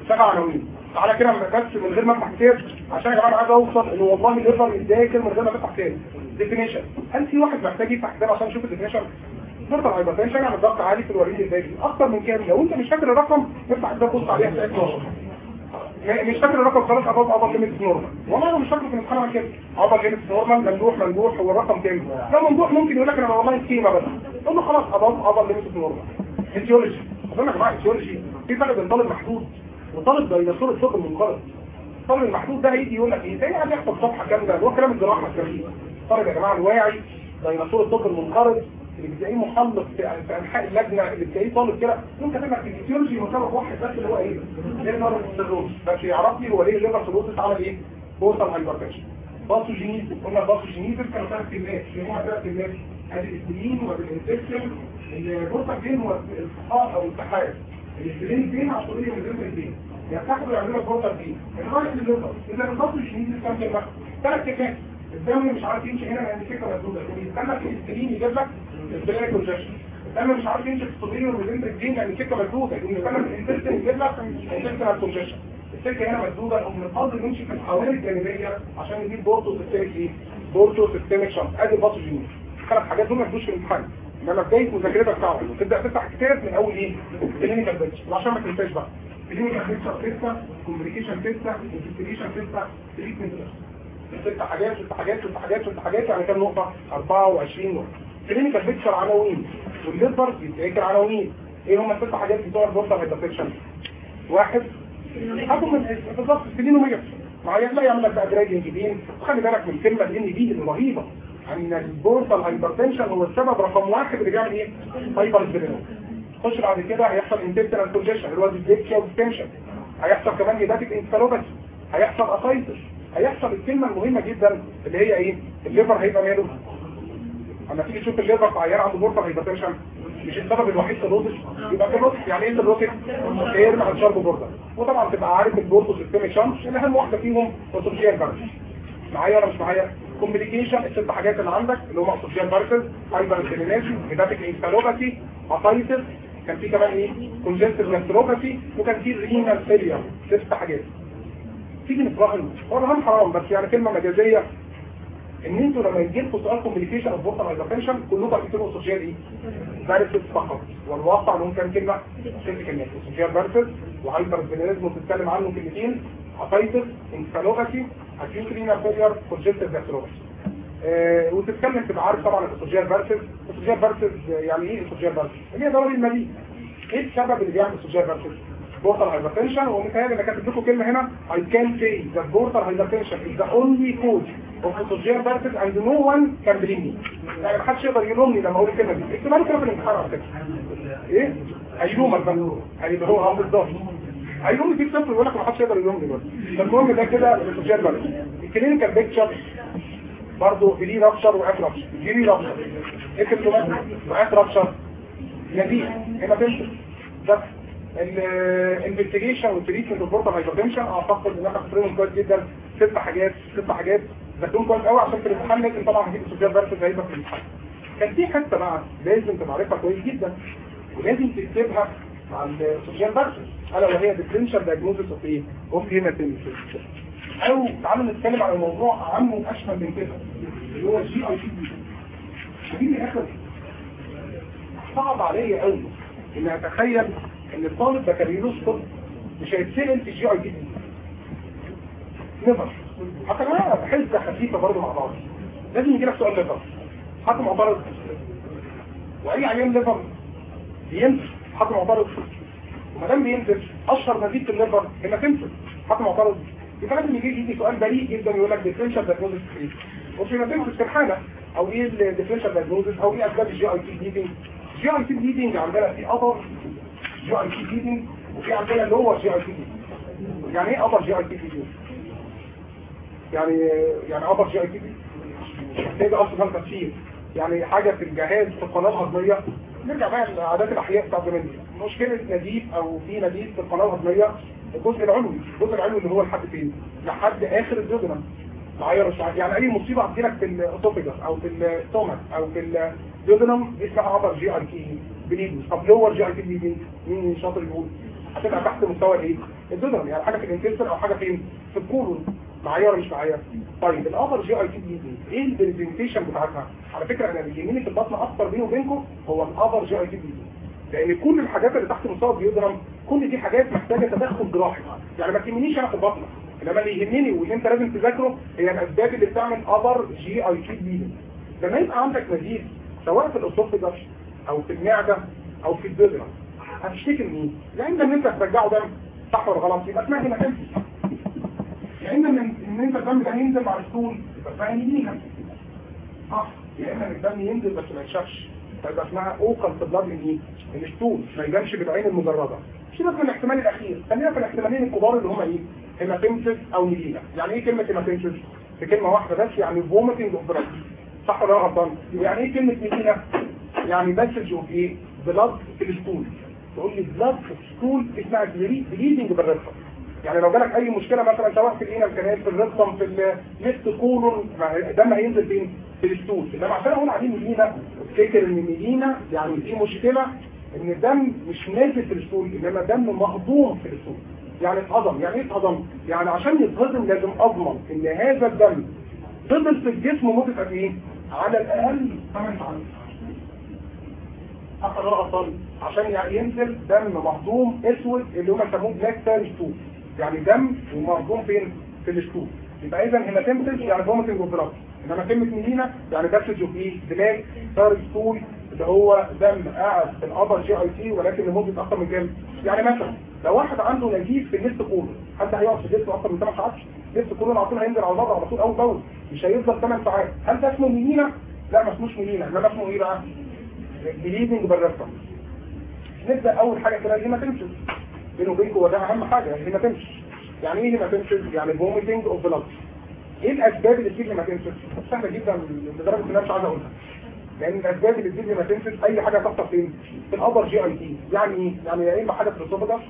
سبع عناوين تعالى كده بس من غير ما أفتح كتاب عشان يا جماعة عايز أوصل ان والله يقدر يذاكر من غير ما تفتح كتاب. ديفينيشن هل في واحد محتاج يفتح كتاب عشان يشوف الديفينيشن برضه هايبرتنشن يعني الضغط عالي في الوريد الباقي. أكتر من كام لو أنت مش فاكر الرقم افتح كتاب بص عليه هتلاقي 12 مش فاكر الرقم خلاص ابواب ابواب ليميت نورمال والله أنا مش فاكر في عن كده ابواب ليميت نورمال ممدوح ممدوح هو الرقم كام لو ممدوح ممكن يقول لك أنا والله سكيما بس. تقول له خلاص ابواب ابواب ليميت نورمال فيسيولوجي اظن يا جماعة فيسيولوجي في فرق بين طالب محدود وطالب ديناصور الثقب المنقرض. الطالب المحدود ده هيجي يقول لك إيه؟ زي قاعد صفحة كاملة هو كلام الجراحة الكبير الطالب يا جماعة الواعي ديناصور الثقب المنقرض. اللي بتلاقيه محلق في في انحاء اللجنة اللي بتلاقيه طالب كده ممكن تبقى في الفيسيولوجي مسبب واحد بس اللي هو إيه؟ ليفر سيروز بس يعرف لي هو ليه الليفر سيروز عمل إيه؟ بورتال هايبرتنشن باثوجينيز قلنا باثوجينيز كانوا ثلاث كلمات هم ثلاث كلمات ادي الاسبرين والانفكشن البورتال فين؟ هو الالتحاق أو التحايل الاسبرين فين؟ عشان لي من الفين يفتحوا يعملوا بورتال فين الرايت الليفر إذا الباثوجينيز كام كلمه؟ ثلاث كلمات الدم مش عارف يمشي هنا لأن الفكرة مسدوده يستنى في الاسبرين يجيب لك الاسبرين كونجكشن الدم مش عارف يمشي في الصدرين والميزنتريك دين لأن الفكرة مسدوده يقوم يستنى في الانتستين يجيب لك الانتستين كونجكشن السكه هنا مسدوده أو من الأرض نمشي في الحوالي الجانبية عشان نجيب بورتو سيستميك إيه؟ porto systemic shunt أدي pathogenesis ثلاث حاجات دول ما تدوش في الامتحان. انما بداية مذاكرتك صعبه وتبدا تفتح كتاب من أول إيه؟ clinical picture عشان ما تنساش بقى. clinical picture 6 complication 6 investigation 6 treatment ست حاجات ست حاجات ست حاجات ست حاجات يعني كام نقطة؟ 24 نقطة. clinical picture عناوين وال liver بيتذاكر عناوين. إيه هم الست حاجات بتوع ال portal hypertension واحد من بالظبط السلينومير معايا لا يعمل لك بقى جرادينج بين وخلي بالك من الكلمة الان دي الرهيبة. إن البورتال هايبرتنشن هو السبب رقم واحد اللي بيعمل إيه؟ هايبر سبرينوم خش بعد كده هيحصل انتستينال كونجيشن اللي هو والتنشن هيحصل كمان هيباتيك انسفالوباثي هيحصل اسايتس هيحصل الكلمة المهمة جدا اللي هي إيه؟ الليفر هيبقى ماله؟ أما تيجي تشوف الليفر في عيان عنده بورتال هايبرتنشن مش السبب الوحيد في الروتش يبقى في الروتش يعني إيه الروتش؟ خير مع الشرب بوردر وطبعا تبقى عارف البورتو سيستميك شانش اللي أهم واحدة فيهم اوتوجيال بارس معايا ولا مش معايا؟ كومبليكيشن الست حاجات اللي عندك اللي هم اوتوجيال بارسز هايبر انسيلينيشن هيباتيك انسفالوباثي اسايتس كان في كمان إيه؟ كونجنتيف نستروباثي وكان في رينال فيلير ست حاجات تيجي نتراهن هو الرهان حرام بس يعني كلمة مجازية إن أنتوا لما يجي لكم سؤال كوميونيكيشن اوف بورتال هايبرتنشن كلكم هتكتبوا سوشيال إيه؟ varices فقط والواقع لهم كام كلمة؟ ست كلمات esophageal varices و hypersplenism بتتكلم عنه كلمتين ascites encephalopathy acute renal failure congestive gastropathy آه وتتكلم تبقى عارف طبعا ال esophageal varices ال esophageal varices يعني إيه ال esophageal varices؟ اللي هي ضرب المليء إيه السبب اللي بيعمل ال esophageal varices؟ Portal hypertension ومثال أنا كاتب لكم كلمة هنا I can say that portal hypertension is the only cause of esophageal varices and no one can blame me. يعني محدش يقدر يلومني لما أقول الكلمة دي. اكتبها لي كده. في الامتحان على فكره إيه هيلومك بقى هيبقى هو آه بالظبط هيلومني في صفر يقول لك محدش يقدر يلومني برضه فالمهم ده كده الاسوفيجيال vertices الكلينيكال بيكتشر برضه بلي رابشر واف رابشر بلي رابشر اكتب واف رابشر نزيف هنا تنشن بس الانفستيجيشن والتريتمنت والبورتال هايبرتنشن أعتقد إن إحنا خسرين كويس جدا ست حاجات ست حاجات. ذاكرون كويس قوي عشان في الامتحان لازم طبعا هجيب esophageal varices هيبقى في الامتحان. كان في حتة بقى لازم تبقى كويس جدا. ولازم تكتبها مع ال esophageal varices ألا وهي differential diagnosis of إيه؟ of hematemesis أو تعالوا نتكلم عن الموضوع عنه اشمل من كده. اللي هو الجي اي تي دي دي الآخر صعب عليا قوي ان أتخيل إن الطالب بكالوريوس مش هيتسأل في الجي اي دي. نظر. حتى أنا بحس خفيفة برضه مع بعض. لازم يجي لك سؤال ليفر حد معترض وأي عيان ليفر بينزل حد معترض وما دام بينزل أشهر نتيجه الليفر هنا تنزل حد معترض يبقى لازم يجي يجي سؤال بريء جدا يقول لك ديفرنشال دايجنوزس إيه؟ وفي مدينة السرحانة أو إيه الديفرنشال دايجنوزس أو إيه أسباب الجي آي تي بليدنج GIT bleeding عندنا في upper GIT bleeding وفي عندنا lower GIT bleeding يعني إيه upper GIT bleeding يعني يعني upper GIT bleeding ده أصلا تفسير؟ يعني حاجة في الجهاز في القناة الهضمية. نرجع بقى لعادات الأحياء بتاع زمان مشكلة نزيف أو في نزيف في القناة الهضمية الجزء العلوي. الجزء العلوي اللي هو لحد فين؟ لحد آخر الجدران معايا مش يعني أي مصيبة هتجيلك في ال esophagus أو في ال stomach أو في دي اسمها upper GIT bleeding طب lower GIT bleeding مين شاطر يقول هتبقى تحت مستوى الايه الجدران يعني حاجة في ال intestine أو حاجة فين؟ في الكولون معايا ولا مش معايا؟ طيب ال upper GIT bleeding إيه ال presentation بتاعتها؟ على فكرة أنا اللي يهمني في الباطنة أكتر بيني وبينكم هو ال upper GIT bleeding لأن كل الحاجات اللي تحت مستوى الجدران كل دي حاجات محتاجة تدخل جراحي. يعني ما تهمنيش أنا في الباطنة. إنما اللي يهمني واللي أنت لازم تذاكره هي الأسباب اللي بتعمل upper GIT bleeding لما يبقى عندك نزيف سواء في ال esophagus أو في المعدة أو في الجدران هتشتكي من؟ يا اما إن أنت ترجع دم صح ولا غلط يبقى اسمها يا اما إن إن أنت الدم ده هينزل مع ال stool يبقى اسمها melena صح يا إما الدم ينزل بس ما يتشافش فيبقى اسمها occult blood من إيه؟ من ال stool ما يبانش بالعين المجردة سيبك من الاحتمال الأخير خلينا في الاحتمالين الكبار اللي هم إيه؟ hematemesis أو melena يعني إيه كلمة hematemesis؟ في كلمة واحدة بس يعني فوميتنج اوف صح ولا غلطان؟ يعني إيه كلمة نيلينا؟ يعني مسج اوف إيه؟ بلاد في تقول لي بلاد في اسمها بليدنج بالرقم يعني لو جالك أي مشكلة مثلا سواء في الانال كانال في الرقم في الليفت كولون الدم هينزل فين؟ في الستول إنما عشان أقول عليه ميلينا افتكر إن ميلينا يعني في مشكلة إن الدم مش نازل في الستول إنما دم مهضوم في الستول يعني اتهضم يعني إيه اتهضم؟ يعني عشان يتهضم لازم أضمن إن هذا الدم فضل في الجسم مدة قد إيه؟ على الأقل 8 ساعات لو غلطان عشان يعني ينزل دم مهضوم أسود اللي هم يسموه black tarry stool يعني دم ومهضوم فين؟ في ال stool يبقى اذا hematemesis يعني vomiting blood إنما كلمه melena يعني passage of إيه؟ black tarry stool اللي هو دم قاعد في ال upper GIT ولكن لمده أكثر من كام؟ يعني مثلا لو واحد عنده نزيف في النص colon حد هيقعد في جسمه أكثر من 8 ساعات نص colon على طول هينزل على بره على طول أول بأول مش هيفضل 8 ساعات هل ده اسمه melena؟ لا ما اسموش melena انما اسمه إيه بقى؟ bleeding per rectum نبدأ أول حاجة كده hematemesis. بيني وبينكم وده أهم حاجة hematemesis. يعني إيه hematemesis؟ يعني vomiting of blood إيه الأسباب اللي تجيب hematemesis؟ سهلة جدا لدرجة إن أنا مش عايز أقولها. لأن الأسباب اللي تجيب hematemesis أي حاجة تحصل فين؟ في الأبر جي اي تي يعني إيه؟ يعني يا إما حاجة في الاسوفجاس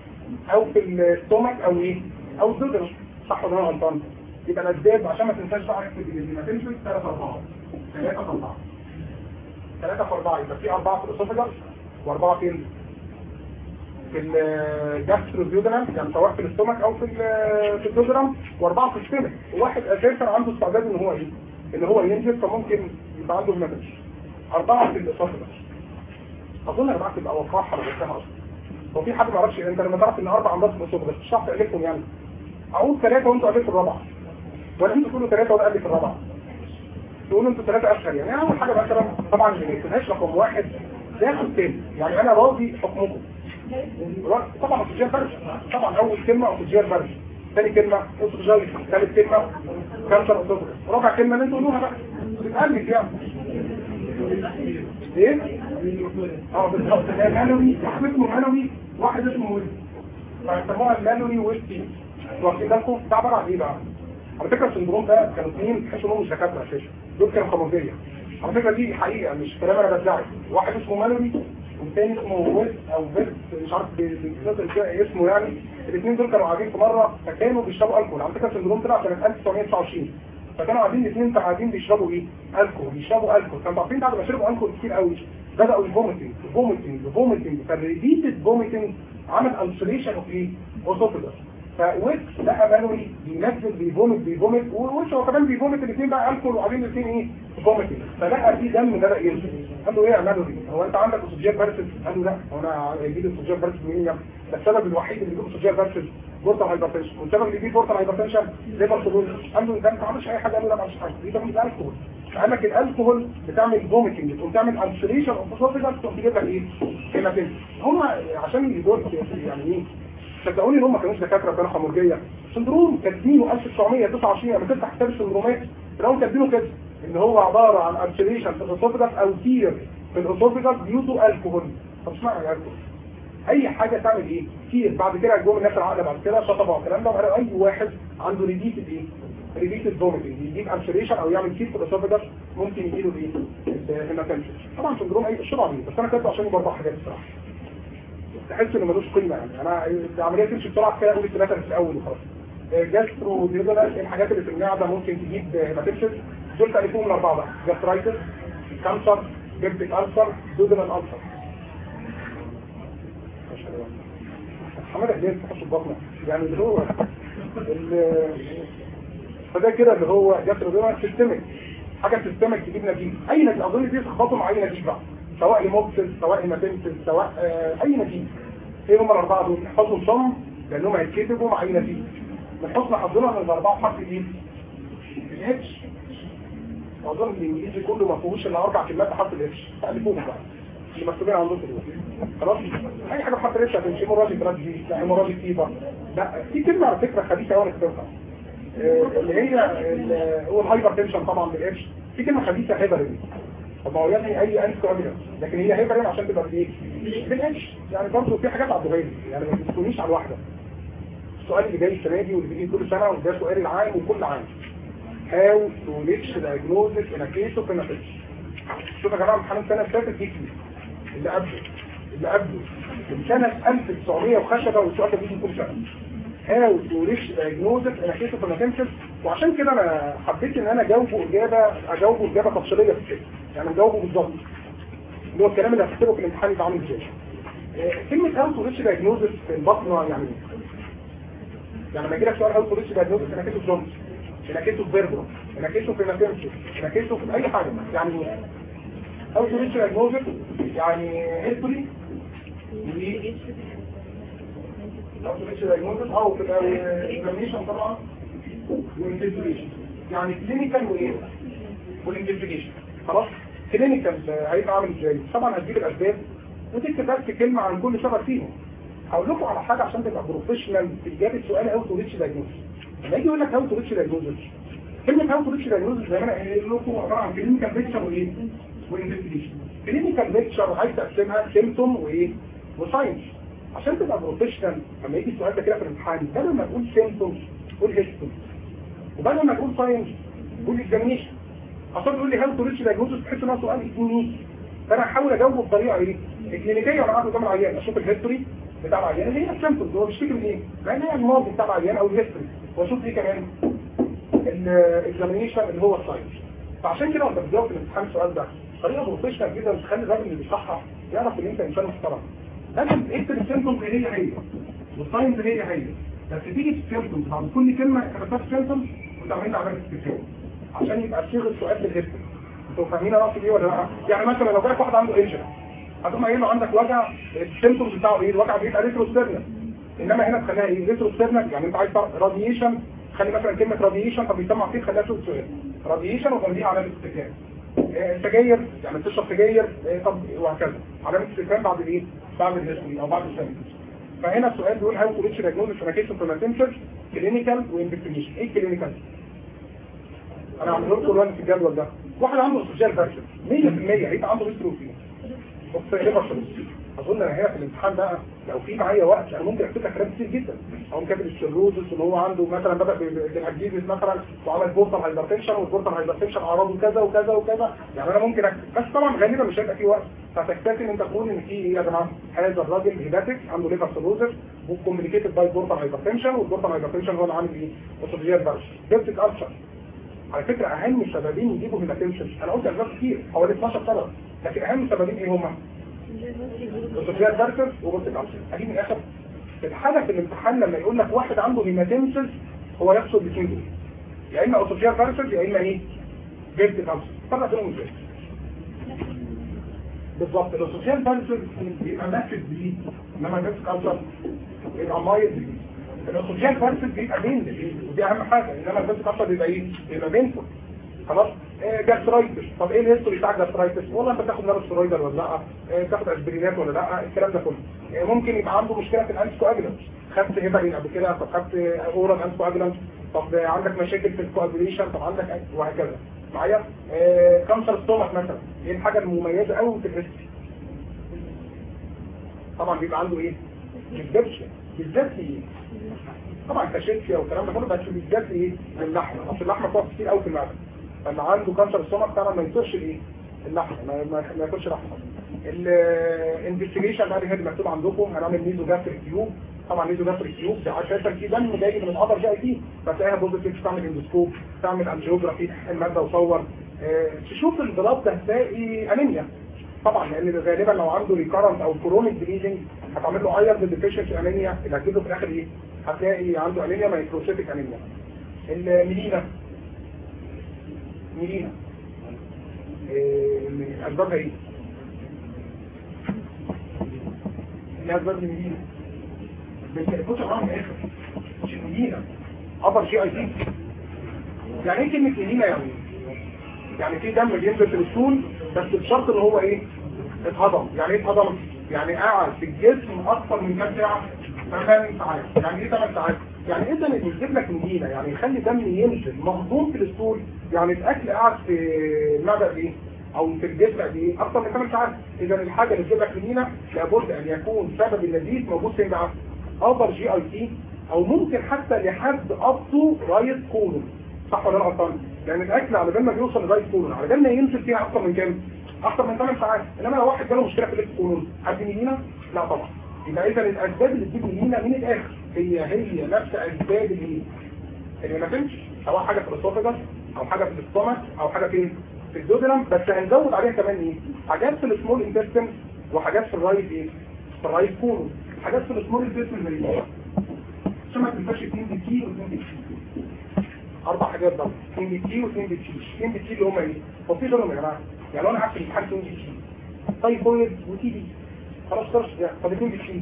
أو في الستومك أو إيه؟ أو الدودر صح ولا أنا غلطان؟ يبقى الأسباب عشان ما تنساش بقى اكتب ما تمشي 3 4 3 4 ثلاثة في أربعة. يبقى في أربعة في الأسوفجاس وأربعة فين؟ في الجاستروزيودرام يعني سواء في الاستومك أو في في الجدرام وأربعة في السمك وواحد أساسا عنده استعداد إن هو إيه؟ إن هو ينزل فممكن يبقى عنده المدش أربعة في الأسوفجاس أظن أربعة تبقى وقاحة ولا أصلا. هو في حد ما يعرفش أنت لما تعرف إن أربع أمراض في الأسوفجاس مش هتعرف تألفهم يعني. أقول ثلاثة وأنتوا ألفوا الرابعة. ولا أنتوا تقولوا ثلاثة وأنا ألف الرابعة. تقولوا أنتوا ثلاثة أشهر يعني. أول حاجة مثلا طبعا اللي ما يكتبهاش رقم واحد ياخد تاني يعني أنا راضي حكمكم. طبعا اوكسجين فرش طبعا أول كلمة اوكسجين فرش ثاني كلمة اوكسجين ثالث كلمة كانسر اوكسجين رابع كلمة اللي أنتوا قولوها بقى. بتقلب يعني. إيه؟ آه بالظبط. ده مانوي واحد اسمه مانوي واحد اسمه ويستي فيسموها المانوي ويستي واخدين بالكم؟ ده عبارة عن إيه بقى؟ على فكرة السندروم ده كانوا اثنين تحسوا انهم مش دكاترة أساسا. دول كانوا خمرجية على فكرة دي حقيقة مش كلام أنا بدعي واحد اسمه مالوري والتاني اسمه ويست أو فيست مش عارف اسمه يعني. الاثنين دول كانوا قاعدين في مرة فكانوا بيشربوا الكحول على فكرة السندروم طلع سنة 1929 فكانوا قاعدين الاثنين قاعدين بيشربوا إيه؟ الكحول بيشربوا الكحول كانوا عارفين بعد ما شربوا الكحول كتير قوي. بدأوا الفوميتنج فوميتنج فوميتنج فالريبيتد فوميتنج عمل السريشن اوف إيه؟ اوسوفيجاس فويكس لقى مانوري بينزل بيفومت بيفومت ووش هو كمان بيفومت الاثنين بقى الكحول وبعدين الاثنين إيه؟ فوميتنج فلقى في دم بدأ ينزل. قال له إيه يا مانوري هو أنت عندك اسوجيال بارسل قال له لا هو أنا هيجي لي اسوجيال بارسل منين ده السبب الوحيد اللي بيجيب اسوجيال بارسل بورتال هايبرتنشن. والسبب اللي بيجيب بورتال هايبرتنشن ليفر سولول قال له ده انت ما عملتش أي حاجة قال له لا ما عملتش حاجة. يبقى من الكحول قال لك الالكهول بتعمل فوميتنج بتقوم تعمل السريشن اوف تقوم تجيب لك إيه؟ هيماتين هم عشان يدور يعني إيه؟ صدقوني إن هم ما كانوش دكاترة كانوا خمرجيه سندروم كاتبينه 1929 لما تفتح كتاب السندرومات تلاقيهم كاتبينه كده إن هو عبارة عن السريشن في الاسوفيجاس أو تير في الاسوفيجاس ديوتو الكهول طب اشمعنى الكهول؟ أي حاجة تعمل إيه؟ كتير بعد كده جم الناس العقل بعد كده شطبوا الكلام ده أي واحد عنده ريديتد إيه؟ ريديتد فوميتنج يجيب السريشن أو يعمل كيس في الاسوفيجاس ممكن يجيله إيه؟ طبعا سندروم اي الشرع دي بس أنا كاتبه عشان أربع حاجات الصراحه تحس إنه ملوش قيمة يعني. أنا العملية تمشي بسرعة كده أقول الثلاثه في الأول وخلاص. جاسترو ديزولا الحاجات اللي في المعده ممكن تجيب هيماتنشن دول تعرفوهم الأربعة بقى. جاسترايتس كانسر جبتك ألسر دودنال ألسر. حمادة ليه تحط البطنة يعني اللي هو فده كده اللي هو جسر دول سيستمك حاجة سيستمك تجيب نتيجة. أي نتيجة أظن دي تخبطوا مع أي نتيجة بقى. سواء لموبسل سواء لماتنسل سواء آه أي نتيجة. إيه هم الأربعة دول. نحفظهم صم لأنهم هيتكتبوا مع أي نتيجة. من حسن حظنا من الأربعة حرف إيه؟ الاتش أظن الانجليزي كله ما فيهوش إلا أربع كلمات بحرف الاتش تألفوهم بقى. اللي مكتوبين عندكم دلوقتي خلاص؟ أي حاجة بحرف الاتش هتمشي. هيموراجيك رادجي لا هيموراجيك فيبر لا في كلمة على فكرة خبيثه قوي كتبتها اللي هي هو الهايبر تنشن طبعا بالاتش في كلمة خبيثه هيبرين طب ما هو يعني أي انت كوابيلر لكن هي هيبرين عشان تبقى بايه؟ بالاتش يعني برضه في حاجات الدغيري يعني ما تسكنيش على الواحدة. السؤال اللي جاي السنة دي واللي بيجي كل سنة وده سؤال العام وكل عام. How to reach diagnosis in a case of شوف يا جماعة امتحان السنة اللي فاتت دي اللي قبله. اللي قبله. من سنة 1900 وخشبة والسؤال ده بيجي كل سنة. How to reach diagnosis in a case of inadequacy وعشان كده أنا حبيت إن أنا أجاوبه إجابة أجاوبه إجابة تفصيلية في الكتاب يعني أجاوبه بالظبط. اللي هو الكلام اللي هكتبه في الامتحان يبقى عامل إزاي. كلمه how to reach diagnosis في البطنة يعني؟ يعني لما يجي لك سؤال reach diagnosis in a case of jaundice انكيسه في فيربرو انكيسه في ماتيرشو انكيسه في أي حاجة. يعني how to reach diagnosis يعني history how to reach diagnosis أو في ال examination طبعا وال investigation يعني clinical وإيه؟ وال investigation خلاص؟ clinical هيبقى عامل إزاي؟ طبعا هتجيب الأسباب. وتكتب بس كلمة عن كل سبب فيهم. هقول لكم على حاجة عشان تبقى professional في اجابه سؤال how to reach diagnosis لما يجي يقول لك how to reach diagnosis كلمة how to reach diagnosis زي ما أنا قايل لكم عبارة عن clinical picture وإيه؟ و investigation clinical picture عايز تقسمها symptoms وإيه؟ و signs عشان تبقى professional لما يجي السؤال ده كده في الامتحان بدل ما تقول symptoms قول history وبدل ما تقول signs قول examination عشان تقول لي how to reach diagnosis تحس إن هو سؤال اكلينيكي فأنا هحاول أجاوبه بطريقة إيه؟ إكلينيكية وأنا قاعد قدام العيان. أشوف ال history بتاع العيان. هي ال symptoms هو بيشتكي من إيه؟ لأن هي الماضي بتاع العيان أو ال history وأشوف إيه كمان ال examination اللي هو ال signs فعشان كده وانت بتجاوب في الامتحان السؤال ده طريقة professional جدا تخلي الراجل اللي بيصحح يعرف إن أنت إنسان محترم. لكن اكتب ال symptoms هي هي وال signs هي هي بس تيجي ال symptoms بعد كل كلمة كتبتها symptoms وتعمل لها علامة استفهام عشان يبقى صيغه السؤال بال history أنتوا فاهمين أنا قصدي إيه ولا لأ؟ يعني مثلا لو جالك واحد عنده angina هتقوم قايل له عندك وجع ال symptoms بتاعه إيه؟ الوجع بيبقى retrosternal إنما هنا تخليها إيه؟ retrosternal يعني أنت عايز radiation خلي مثلا كلمة radiation طب يسمع فيه خليها شوف سؤال. radiation وجنبيه علامة استفهام. سجاير يعني بتشرب سجاير طب وهكذا. علامة استفهام بعد الايه؟ بعد ال history أو بعد ال symptoms فهنا السؤال بيقول how to reach diagnosis in case of hematemesis clinical و investigation إيه clinical؟ أنا عامل لكم دلوقتي في الجدول ده. واحد عنده esophageal varices 100% هيبقى عنده history of liver أظن أنا هنا في الامتحان بقى لو في معايا وقت أنا ممكن أكتب لك كلام كتير جدا. أو كاتب ال cirrhosis اللي هو عنده مثلا بدأ ب bilharziasis مثلا وعمل portal hypertension وال portal hypertension أعراضه كذا وكذا وكذا. يعني أنا ممكن أكتب. بس طبعا غالبا مش هيبقى في وقت. فتكتفي إن أنت تقول إن في إيه يا جماعة هذا الراجل hepatic عنده liver cirrhosis و complicated by portal hypertension وال portal hypertension هو اللي عامل إيه؟ esophageal varices peptic ulcer على فكرة أهم سببين يجيبوا hematemesis أنا قلت أسباب كتير حوالي 12 سبب لكن أهم سببين إيه هما؟ esophageal varices و peptic ulcer ادي من الآخر. الحاله في الامتحان لما يقول لك واحد عنده hematemesis هو يقصد الاثنين دول. يا إما اوتوجيات باركر يا إما إيه؟ peptic ulcer فرق بينهم إزاي؟ بالظبط الاوتوجيات باركر بيبقى massive bleeding إنما ال peptic ulcer بيبقى mild bleeding الاكسجين فارسل بيبقى painless ودي أهم حاجة. إنما ال peptic ulcer بيبقى إيه؟ بيبقى painful خلاص؟ إيه gastritis طب إيه ال history بتاع gastritis والله أنت بتاخد non-steroidal ولا لأ؟ إيه تاخد أسبرينات ولا لأ؟ الكلام ده كله. إيه ممكن يبقى عنده مشكلة في ال anticoagulant خدت هيبرين قبل كده طب خدت oral anticoagulant طب عندك مشاكل في ال coagulation طب عندك وهكذا. معايا؟ إيه cancer stomach مثلا. إيه الحاجة المميزة قوي في ال history طبعا بيبقى عنده إيه؟ بالذات بالذات إيه طبعا cachexia والكلام ده كله بس بالذات إيه اللحمة. أصل اللحمة بتقعد كتير قوي في المعدة. لما عنده cancer ال stomach طبعا ما يقدرش الايه اللحمه ما, ما, ياكلش لحمة. ال investigation بقى اللي مكتوب عندكم هنعمل nasogastric tube طبعا nasogastric tube ده أساسا في دم جاي من القدر جاي فيه. فتلاقيها positive تعمل endoscope تعمل angiography المادة وصور. آه تشوف ال blood ده هتلاقي أنيميا. طبعا لأن غالبا لو عنده recurrent أو chronic bleeding هتعمل له iron deficiency anemia اللي هتجيب له في الآخر إيه؟ هتلاقي عنده anemia microcytic anemia ال melena. melena إيه اسبابها إيه؟ إيه اسباب ال melena بص معاهم من الآخر مش ال melena upper GIT يعني إيه كلمة melena يعني يعني في دم بينزل في ال stool بس بشرط إن هو إيه؟ اتهضم. يعني إيه اتهضم؟ يعني قاعد في الجسم أكثر من كام ساعة؟ 8 ساعات. يعني إيه 8 ساعات؟ يعني اذا اللي يجيب لك نجيله يعني يخلي دم ينزل مهضوم في ال stool يعني الاكل قاعد في المعده إيه أو في الجسم قد إيه أكثر من 8 ساعات. إذا الحاجة اللي تجيب لك نجيله لابد أن يكون سبب النزيف موجود فين بقى؟ upper GIT أو ممكن حتى لحد up to right colon صح ولا غلطان؟ لأن الأكل على بال ما بيوصل ل right colon على بال ما ينزل فيها أكثر من كام؟ أكثر من 8 ساعات. إنما لو واحد جاله مشكلة في ال left colon حد melena لا طبعا. يبقى إذا الاسباب اللي تجيب melena من الآخر هي هي نفس أسباب اللي اللي ما فهمش سواء حاجة في الاسوفجس أو حاجة في الاستومك أو حاجة فين؟ في الدودرم بس هنزود عليها كمان إيه؟ حاجات في السمول انتستين وحاجات في الرايت إيه؟ في الرايت كولون حاجات في السمول انتستين زي إيه عشان ما تنساش 2 دي تي و2 دي تي أربع حاجات بقى 2 دي تي و2 دي تي 2 دي تي اللي هم إيه؟ هو في غيرهم يا جماعة. يعني لو أنا هكتب امتحان 2 دي تي تايفويد وتي دي خلاص 2 دي تي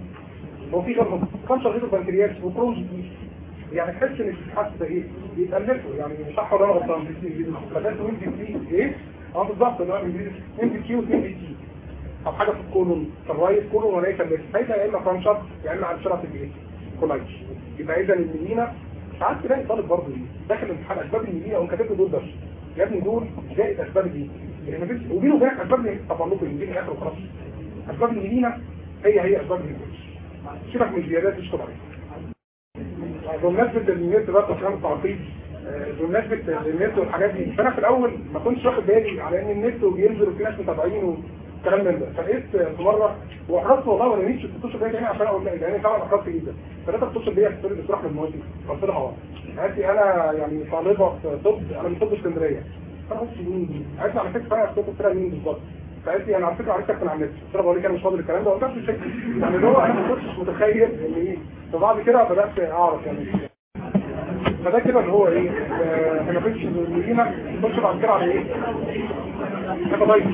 هو في غيرهم كانسر غير البنكرياس وكرونز دي يعني تحس ان الحس ده إيه بيتألفوا يعني صح ولا أنا غلطان؟ بدل 2 دي إيه؟ أه بالظبط ده 2 دي تي و2 دي تي طب حاجة في الكولون في الرايت كولون وليس الليفت هيبقى يا إما فرانشر يا إما عنشره في الايه كولايتش يبقى اذا الميلينا ساعات تلاقي طالب برضه داخل الامتحان أسباب الميلينا وكاتب له دول بس يا ابني دول زائد أسباب دي وبينه وبينك أسباب التفرق اللي بين الآخر وخلاص. أسباب الميلينا هي هي أسباب الميلينا سيبك من الزيادات مش طبيعيه بمناسبة النت بقى كلام التعقيد بمناسبة النت والحاجات دي فأنا في الأول ما كنتش واخد بالي على إن النت وبينزل وفي ناس متابعينه الكلام من ده. فلقيت في مرة واحرصت والله وأنا نفسي تتصل بيا تاني عشان أقول لك يعني فعلا احرصت جدا فلقيت اتصل بيا في طريق من المواسم قلت لها آه. قالت لي أنا يعني طالبة في طب أنا من طب اسكندرية. فانا قلت مين دي؟ قالت لي على فكرة أنا قلت لها مين بالظبط؟ فقالت لي أنا على فكرة عرفتك من على قلت بقول لك أنا مش فاضي الكلام ده وقلت لها يعني اللي هو أنا ما كنتش متخيل إن إيه فبعد كده بدأت أعرف يعني فده كده اللي هو إيه إحنا فينش ال melena نخش بعد كده على إيه؟ hepatitis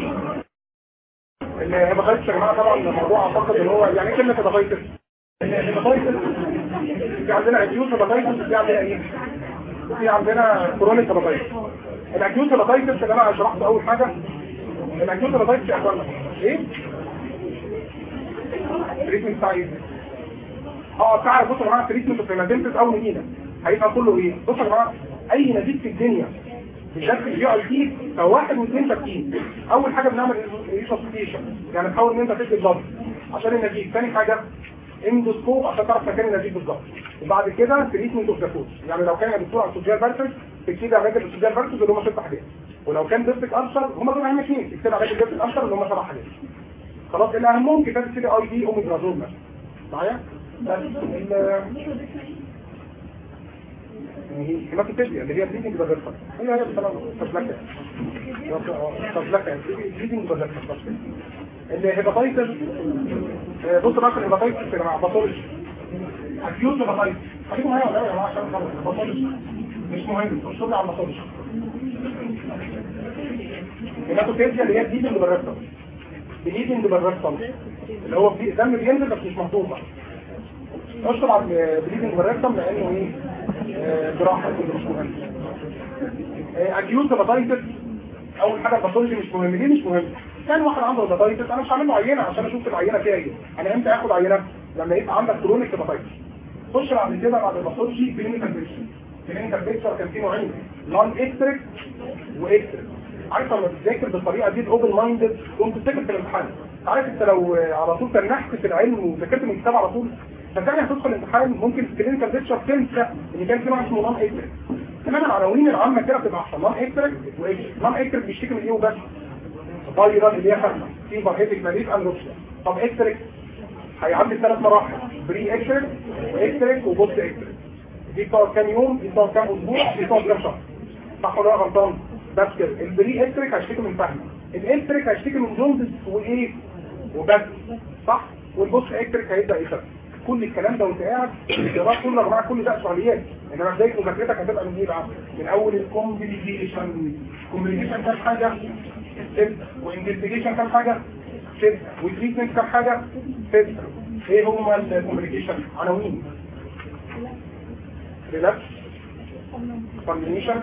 ال hepatitis يا جماعة طبعا الموضوع أعتقد إن هو يعني كلمة؟ ال hepatitis في عندنا acute hepatitis في عندنا إيه؟ في عندنا chronic hepatitis ال acute hepatitis يا جماعة شرحت أول حاجة ال acute hepatitis يا أخوانا. إيه؟ treatment بتاع إيه؟ آه بتاع بصوا يا جماعة treatment hematemesis أو melena. هيبقى كله إيه؟ بصوا يا جماعة أي نزيف في الدنيا بشكل GIT فواحد واثنين ثابتين أول حاجة بنعمل resuscitation يعني نحاول إن أنت تدي الضغط عشان النزيف ثاني حاجة endoscope عشان تعرف مكان النزيف بالظبط. وبعد كده تريتمنت اوف ذا يعني لو كان دكتور على السوجيال فيرسز تكتب على الراجل السوجيال فيرسز اللي هم ست حاجات. ولو كان ديستك ارشر هم دول اهم اثنين تكتب على الراجل ديستك ارشر اللي هم سبع حاجات. خلاص اللي اهمهم كتابه سي آي دي اوميبرازول مثلا معايا؟ بس ال- هيماتوفيزيا اللي هي بليدنج بازرفر هي هي بصراحة تفلكة. تفلكة. بليدنج بازرفر الهيباتايتس آه، بص بقى ال hepatitis يا جماعة pathology acute hepatitis خليكم معايا ولا يا جماعة عشان مش مهم. مش على ال pathology ال hematochezia اللي هي bleeding per rectum bleeding per rectum اللي هو في دم بينزل بس مش مهضوم بقى. اشرب على ال bleeding per rectum لأنه إيه؟ آه، جراحة. مش مهم acute hepatitis أول حاجة ال pathology مش مهم ليه مش مهم؟ كان واحد عنده hepatitis أنا مش هعمل له عينة عشان أشوف العينة فيها إيه. أنا إمتى آخد عينة؟ لما يبقى عندك chronic hepatitis خش بعد كده بعد ال pathology clinical picture clinical picture كان فيه نوعين non-icteric و icteric عارف لما بتذاكر بالطريقة دي ال open minded تقوم تفتكر في الامتحان. عارف أنت لو على طول تنحت في العلم وذاكرت من الكتاب على طول ففعلا هتدخل الامتحان ممكن في clinical picture تنسى إن كان في نوع اسمه non-icteric كمان العناوين العامه كده بتبقى احسن non-icteric و icteric non-icteric بيشتكي من إيه؟ وبس. فايرال اللي هي خمسه فيفر هيبك ماليك اندروكسيا طب اكستريك هيعدي ثلاث مراحل. بري اكستريك واكستريك وبوست اكستريك دي بتقعد كام يوم؟ دي بتقعد كام أسبوع؟ دي بتقعد كام شهر. صح ولا غلطان. بس كده. البري اكستريك هيشتكي من فهم. الاكستريك هيشتكي من جوندس وإيه؟ وبس. صح؟ والبوست اكستريك هيبدأ يخف. كل الكلام ده وانت قاعد الجراح كله يا جماعة كل ده سؤاليات إنما بداية مذاكرتك هتبقى من إيه بقى؟ من أول ال complication complication كام حاجة؟ ستة و investigation كام حاجة؟ ستة و treatment كام حاجة؟ ستة إيه هما ال complication؟ عناوين. relapse fulminant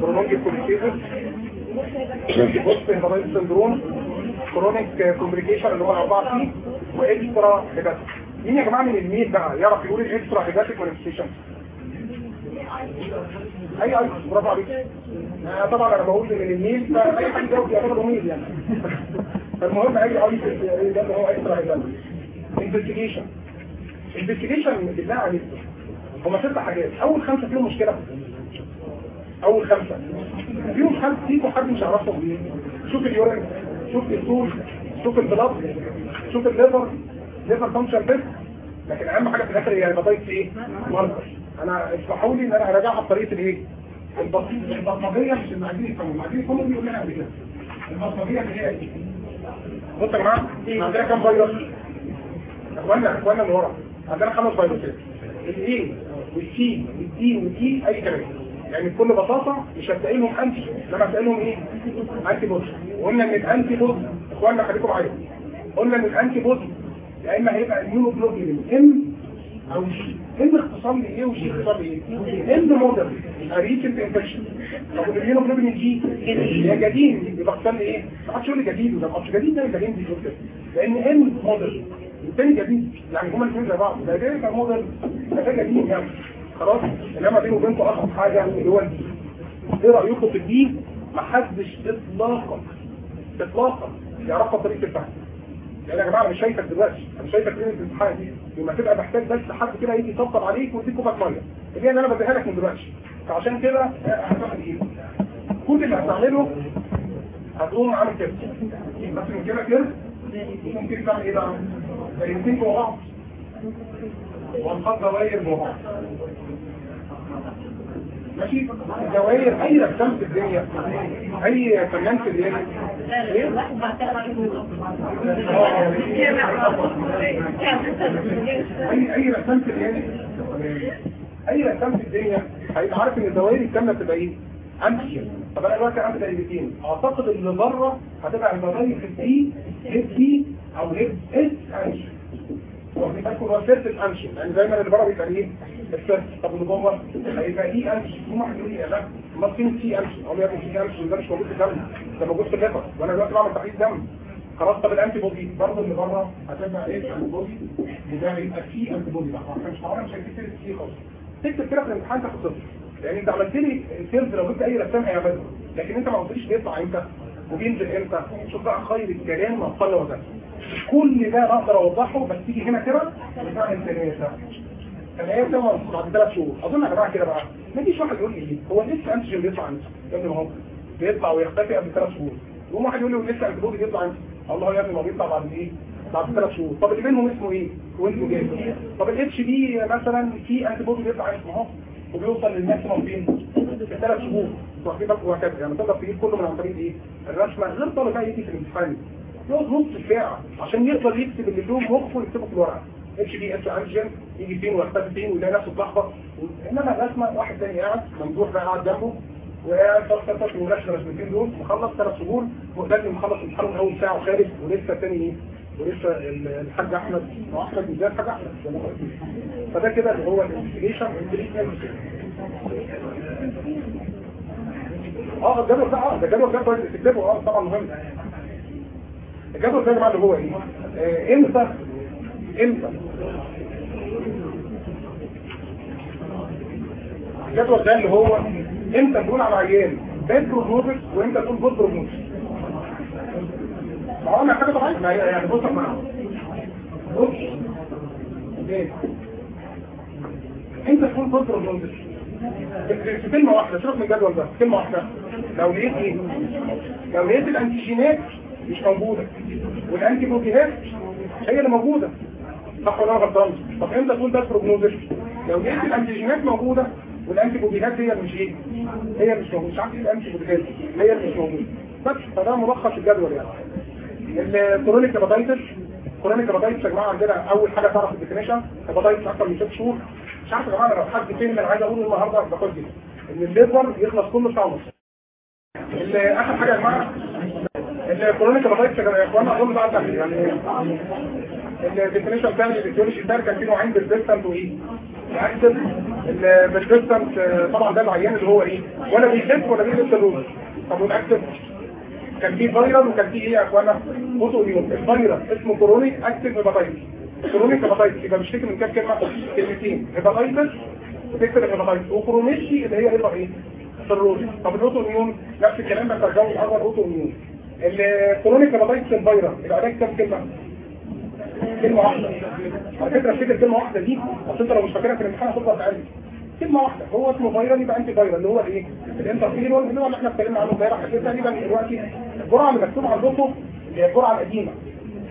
prolonged complication post hepatitis syndrome chronic complication اللي هو الأربعة C و extrahepatic مين يا جماعة من الميل بقى؟ يعرف يقول ال extrahepatic manifestation أي أي برافو عليك. آه طبعا أنا بقول من الميل فأي حد يجاوب يعتبر ميل يعني. *laughs* فالمهم أي أي ده هو اكسترا هيباتيك انفستيجيشن انفستيجيشن بالله عليك. هما ست حاجات. أول خمسة فيهم مشكلة. أول خمسة. فيهم حد فيكم حد مش عارفهم. شوف اليورين شوف الطول شوف البلاد شوف الليفر. ليفر فانكشن بس لكن أهم حاجة في الآخر هي البطايق إيه؟ ماركر أنا اسمحوا لي إن أنا هراجعها بطريقه الإيه؟ البصمجيه مش المعادين يفهموا المعادين يفهموا بيقول لنا قبل كده. البصمجيه اللي هي إيه؟ بصوا يا جماعة عندنا كام فيروس؟ اخوانا اخوانا من ورا. عندنا خمس فيروسات. الاي والسي والدي والاي أي كلام. يعني بكل بساطة مش هتلاقي لهم أنتي لما هتلاقي لهم إيه؟ أنتي بودي وقلنا إن الأنتي بودي اخوانا خليكم معايا. قلنا إن ال antibody يا إما هيبقى ال immunoglobulin M أو G. M اختصار لإيه و G اختصار لإيه؟ M modern recent infection طب ال immunoglobulin G؟ هي جديد. يبقى اختصار لإيه؟ ما حدش يقول لي جديد. وده مش جديد ده يبقى جديد لأن M modern الثاني جديد. يعني هما الاثنين زي بعض. ده ده يبقى modern ده جديد يعني. خلاص؟ إنما بينه وبينكم اخر حاجة اللي هو ال D إيه رأيكم في الدي محدش اطلاقا. اطلاقا. يعرفها طريقة الفهم. يعني يا جماعة أنا مش شايفك دلوقتي أنا شايفك في الامتحان. دي لما تبقى محتاج بس حد كده يجي يطبطب عليك ويديك كوباية مية. اللي أنا بديها لك من دلوقتي. فعشان كده هتاخد إيه كل اللي هتعمله هتقوم عامل كده. بس من كده كده ممكن تعمل إيه بقى؟ جوه بعض. وانقاض دوائر جوه بعض. ماشي الدوائر أي رسام في الدنيا؟ أي فنان في الدنيا؟ أي أي رسام في الدنيا؟ أي رسام في الدنيا؟ هيبقى عارف إن الدوائر الكاملة بتبقى إيه؟ أمشي. طب أنا دلوقتي عندي دايرتين أعتقد اللي بره هتبقى الدوائر في الدي دي أو إس امشي واخدين بالكم هو السيرت الامشي يعني دايما اللي بره بيبقى إيه؟ السيرت طب اللي جوه هيبقى إيه امشي هم واحد يقول لي لا. ما فين أقول له يا ابني سي امشي ده مش موجود في الدم ده موجود في الليفر وأنا دلوقتي بعمل تحليل دم. خلاص طب الانتي بودي برضه اللي بره هتبقى إيه؟ الانتي بودي وده هيبقى سي انتي بودي بقى. إحنا مش هعرف مش هنكتب سي خالص. تكتب كده في الامتحان تاخد صفر. يعني أنت عملت لي سيلز لو جبت أي رسام هيعمله. لكن أنت ما قلتليش بيطلع إمتى؟ وبينزل إمتى؟ شوف بقى خير الكلام ما قل وزن. كل ده أنا أقدر أوضحه بس تيجي هنا كده بتاع الثلاثه ثلاثة بعد ثلاث شهور أظن يا جماعة كده بقى ما يجيش واحد يقول لي إيه هو لسه antigen بيطلع إمتى؟ يا ابني هو بيطلع ويختفي قبل ثلاث شهور يقوم واحد يقول لي لسه antibody بيطلع إمتى؟ الله يا ابني ما بيطلع بعد إيه؟ بعد ثلاث شهور طب اللي بينهم اسمه إيه؟ وانتوا جاي طب ال HB مثلا في antibody بيطلع اسمه اهو وبيوصل لل maximum فين؟ في ثلاث شهور واخدين بالكم وهكذا يعني تقدر تجيب كله من عن طريق إيه؟ الرسمة غير طالب بقى يجي في الامتحان يقعد نص ساعة عشان يقدر يكتب اللي له مخه يكتبه في الورقه اتش دي اتش انجن يجي فين ويختفي فين ويلاقي نفسه اتلخبط إنما الرسمه واحد تاني قاعد ممدوح بقى قاعد جنبه وقاعد فتره فتره ورشة رسمتين دول. مخلص ثلاث شهور مقدم مخلص الامتحان من أول ساعة وخارج ولسه تاني إيه؟ ولسه الحاج أحمد أحمد إزاي الحاج أحمد. فده كده اللي هو الانفستيجيشن آه الجدول ده آه ده الجدول ده كويس آه طبعا مهم. الجدول جماعة اللي هو إيه؟ إمتى؟ إمتى؟ الجدول ده اللي هو إمتى تقول على عيان bad prognosis وإمتى تقول good prognosis ما هو أنا حاجة طبعا ما هي يعني بص معايا بص. إيه؟ انت تقول good prognosis في كلمه واحدة. شوف من الجدول ده. كلمه واحدة. لو لقيت إيه؟ لو لقيت الأنتيجينات مش موجودة. والانتي بوديهات هي اللي موجودة. صح ولا أنا غلطان؟ طب إمتى تقول bad prognosis لو لقيت الأنتيجينات موجودة والانتي بوديهات هي اللي مش إيه؟ هي مش موجودة. مش عارف إيه الانتي بوديهات هي اللي مش موجودة. بس فده ملخص الجدول يعني. ال chronic hepatitis chronic hepatitis يا جماعة عندنا أول حاجة تعرف ال definition. hepatitis أكتر من ست شهور. مش عارف يا جماعة لو حد فين أنا عايز أقوله النهارده باخد إن ال liver يخلص كله ساعة ونص. آخر حاجة يا جماعة ال chronic hepatitis يا اخوانا أظن سهل يعني ال definition بتاع ال pathology ده كان نوعين persistent وإيه؟ active ال persistent طبعا ده العيان اللي هو إيه؟ ولا بيخف ولا بيخش cirrhosis طب وال active كان فيه viral وكان فيه إيه يا إخوانا؟ autoimmune ال viral اسمه chronic active hepatitis chronic hepatitis يبقى بيشتكي من كام كلمة؟ كلمتين hepatitis وتكتب ال hepatitis و chronicity اللي هي إيه إيه؟ cirrhosis طب ال auto نفس الكلام بس الجو الآخر auto ال chronic hepatitis ال viral العلاج كام كلمة؟ كلمة واحدة. على فكرة افتكر كلمة واحدة دي أصل أنت لو مش فاكرها في الامتحان هتفضل تعلم. كلمة واحدة. هو اسمه viral يبقى antiviral اللي هو الايه؟ الانترفيرون اللي هو اللي إحنا اتكلمنا عنه امبارح. عشان تقريبا دلوقتي الجرعة اللي مكتوبة عندكم اللي هي الجرعة القديمة.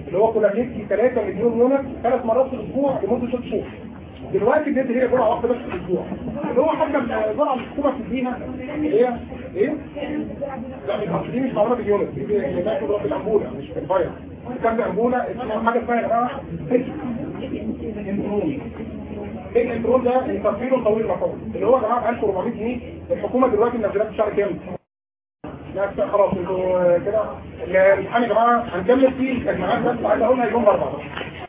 اللي هو كنا بندي 3 مليون unit ثلاث مرات في الأسبوع لمدة ست شهور. دلوقتي بندي هي جرعة واحدة بس في الأسبوع. اللي هو حتى الجرعة اللي الحكومة بتديها اللي هي إيه؟ لا دي مش معمولة بال unit دي بناخد في الامبولة مش في ال vial بأمبولة اسمها حاجة اسمها Intron إيه؟ ال Intron ده؟ الترفيل طويل المفعول اللي هو يا جماعة 1400 جنيه. الحكومة دلوقتي منزلاه في شهر كام؟ لا خلاص أنتوا كده. الامتحان يا جماعة هنكمل فيه. التجمعات بس عايز أقولها يوم 14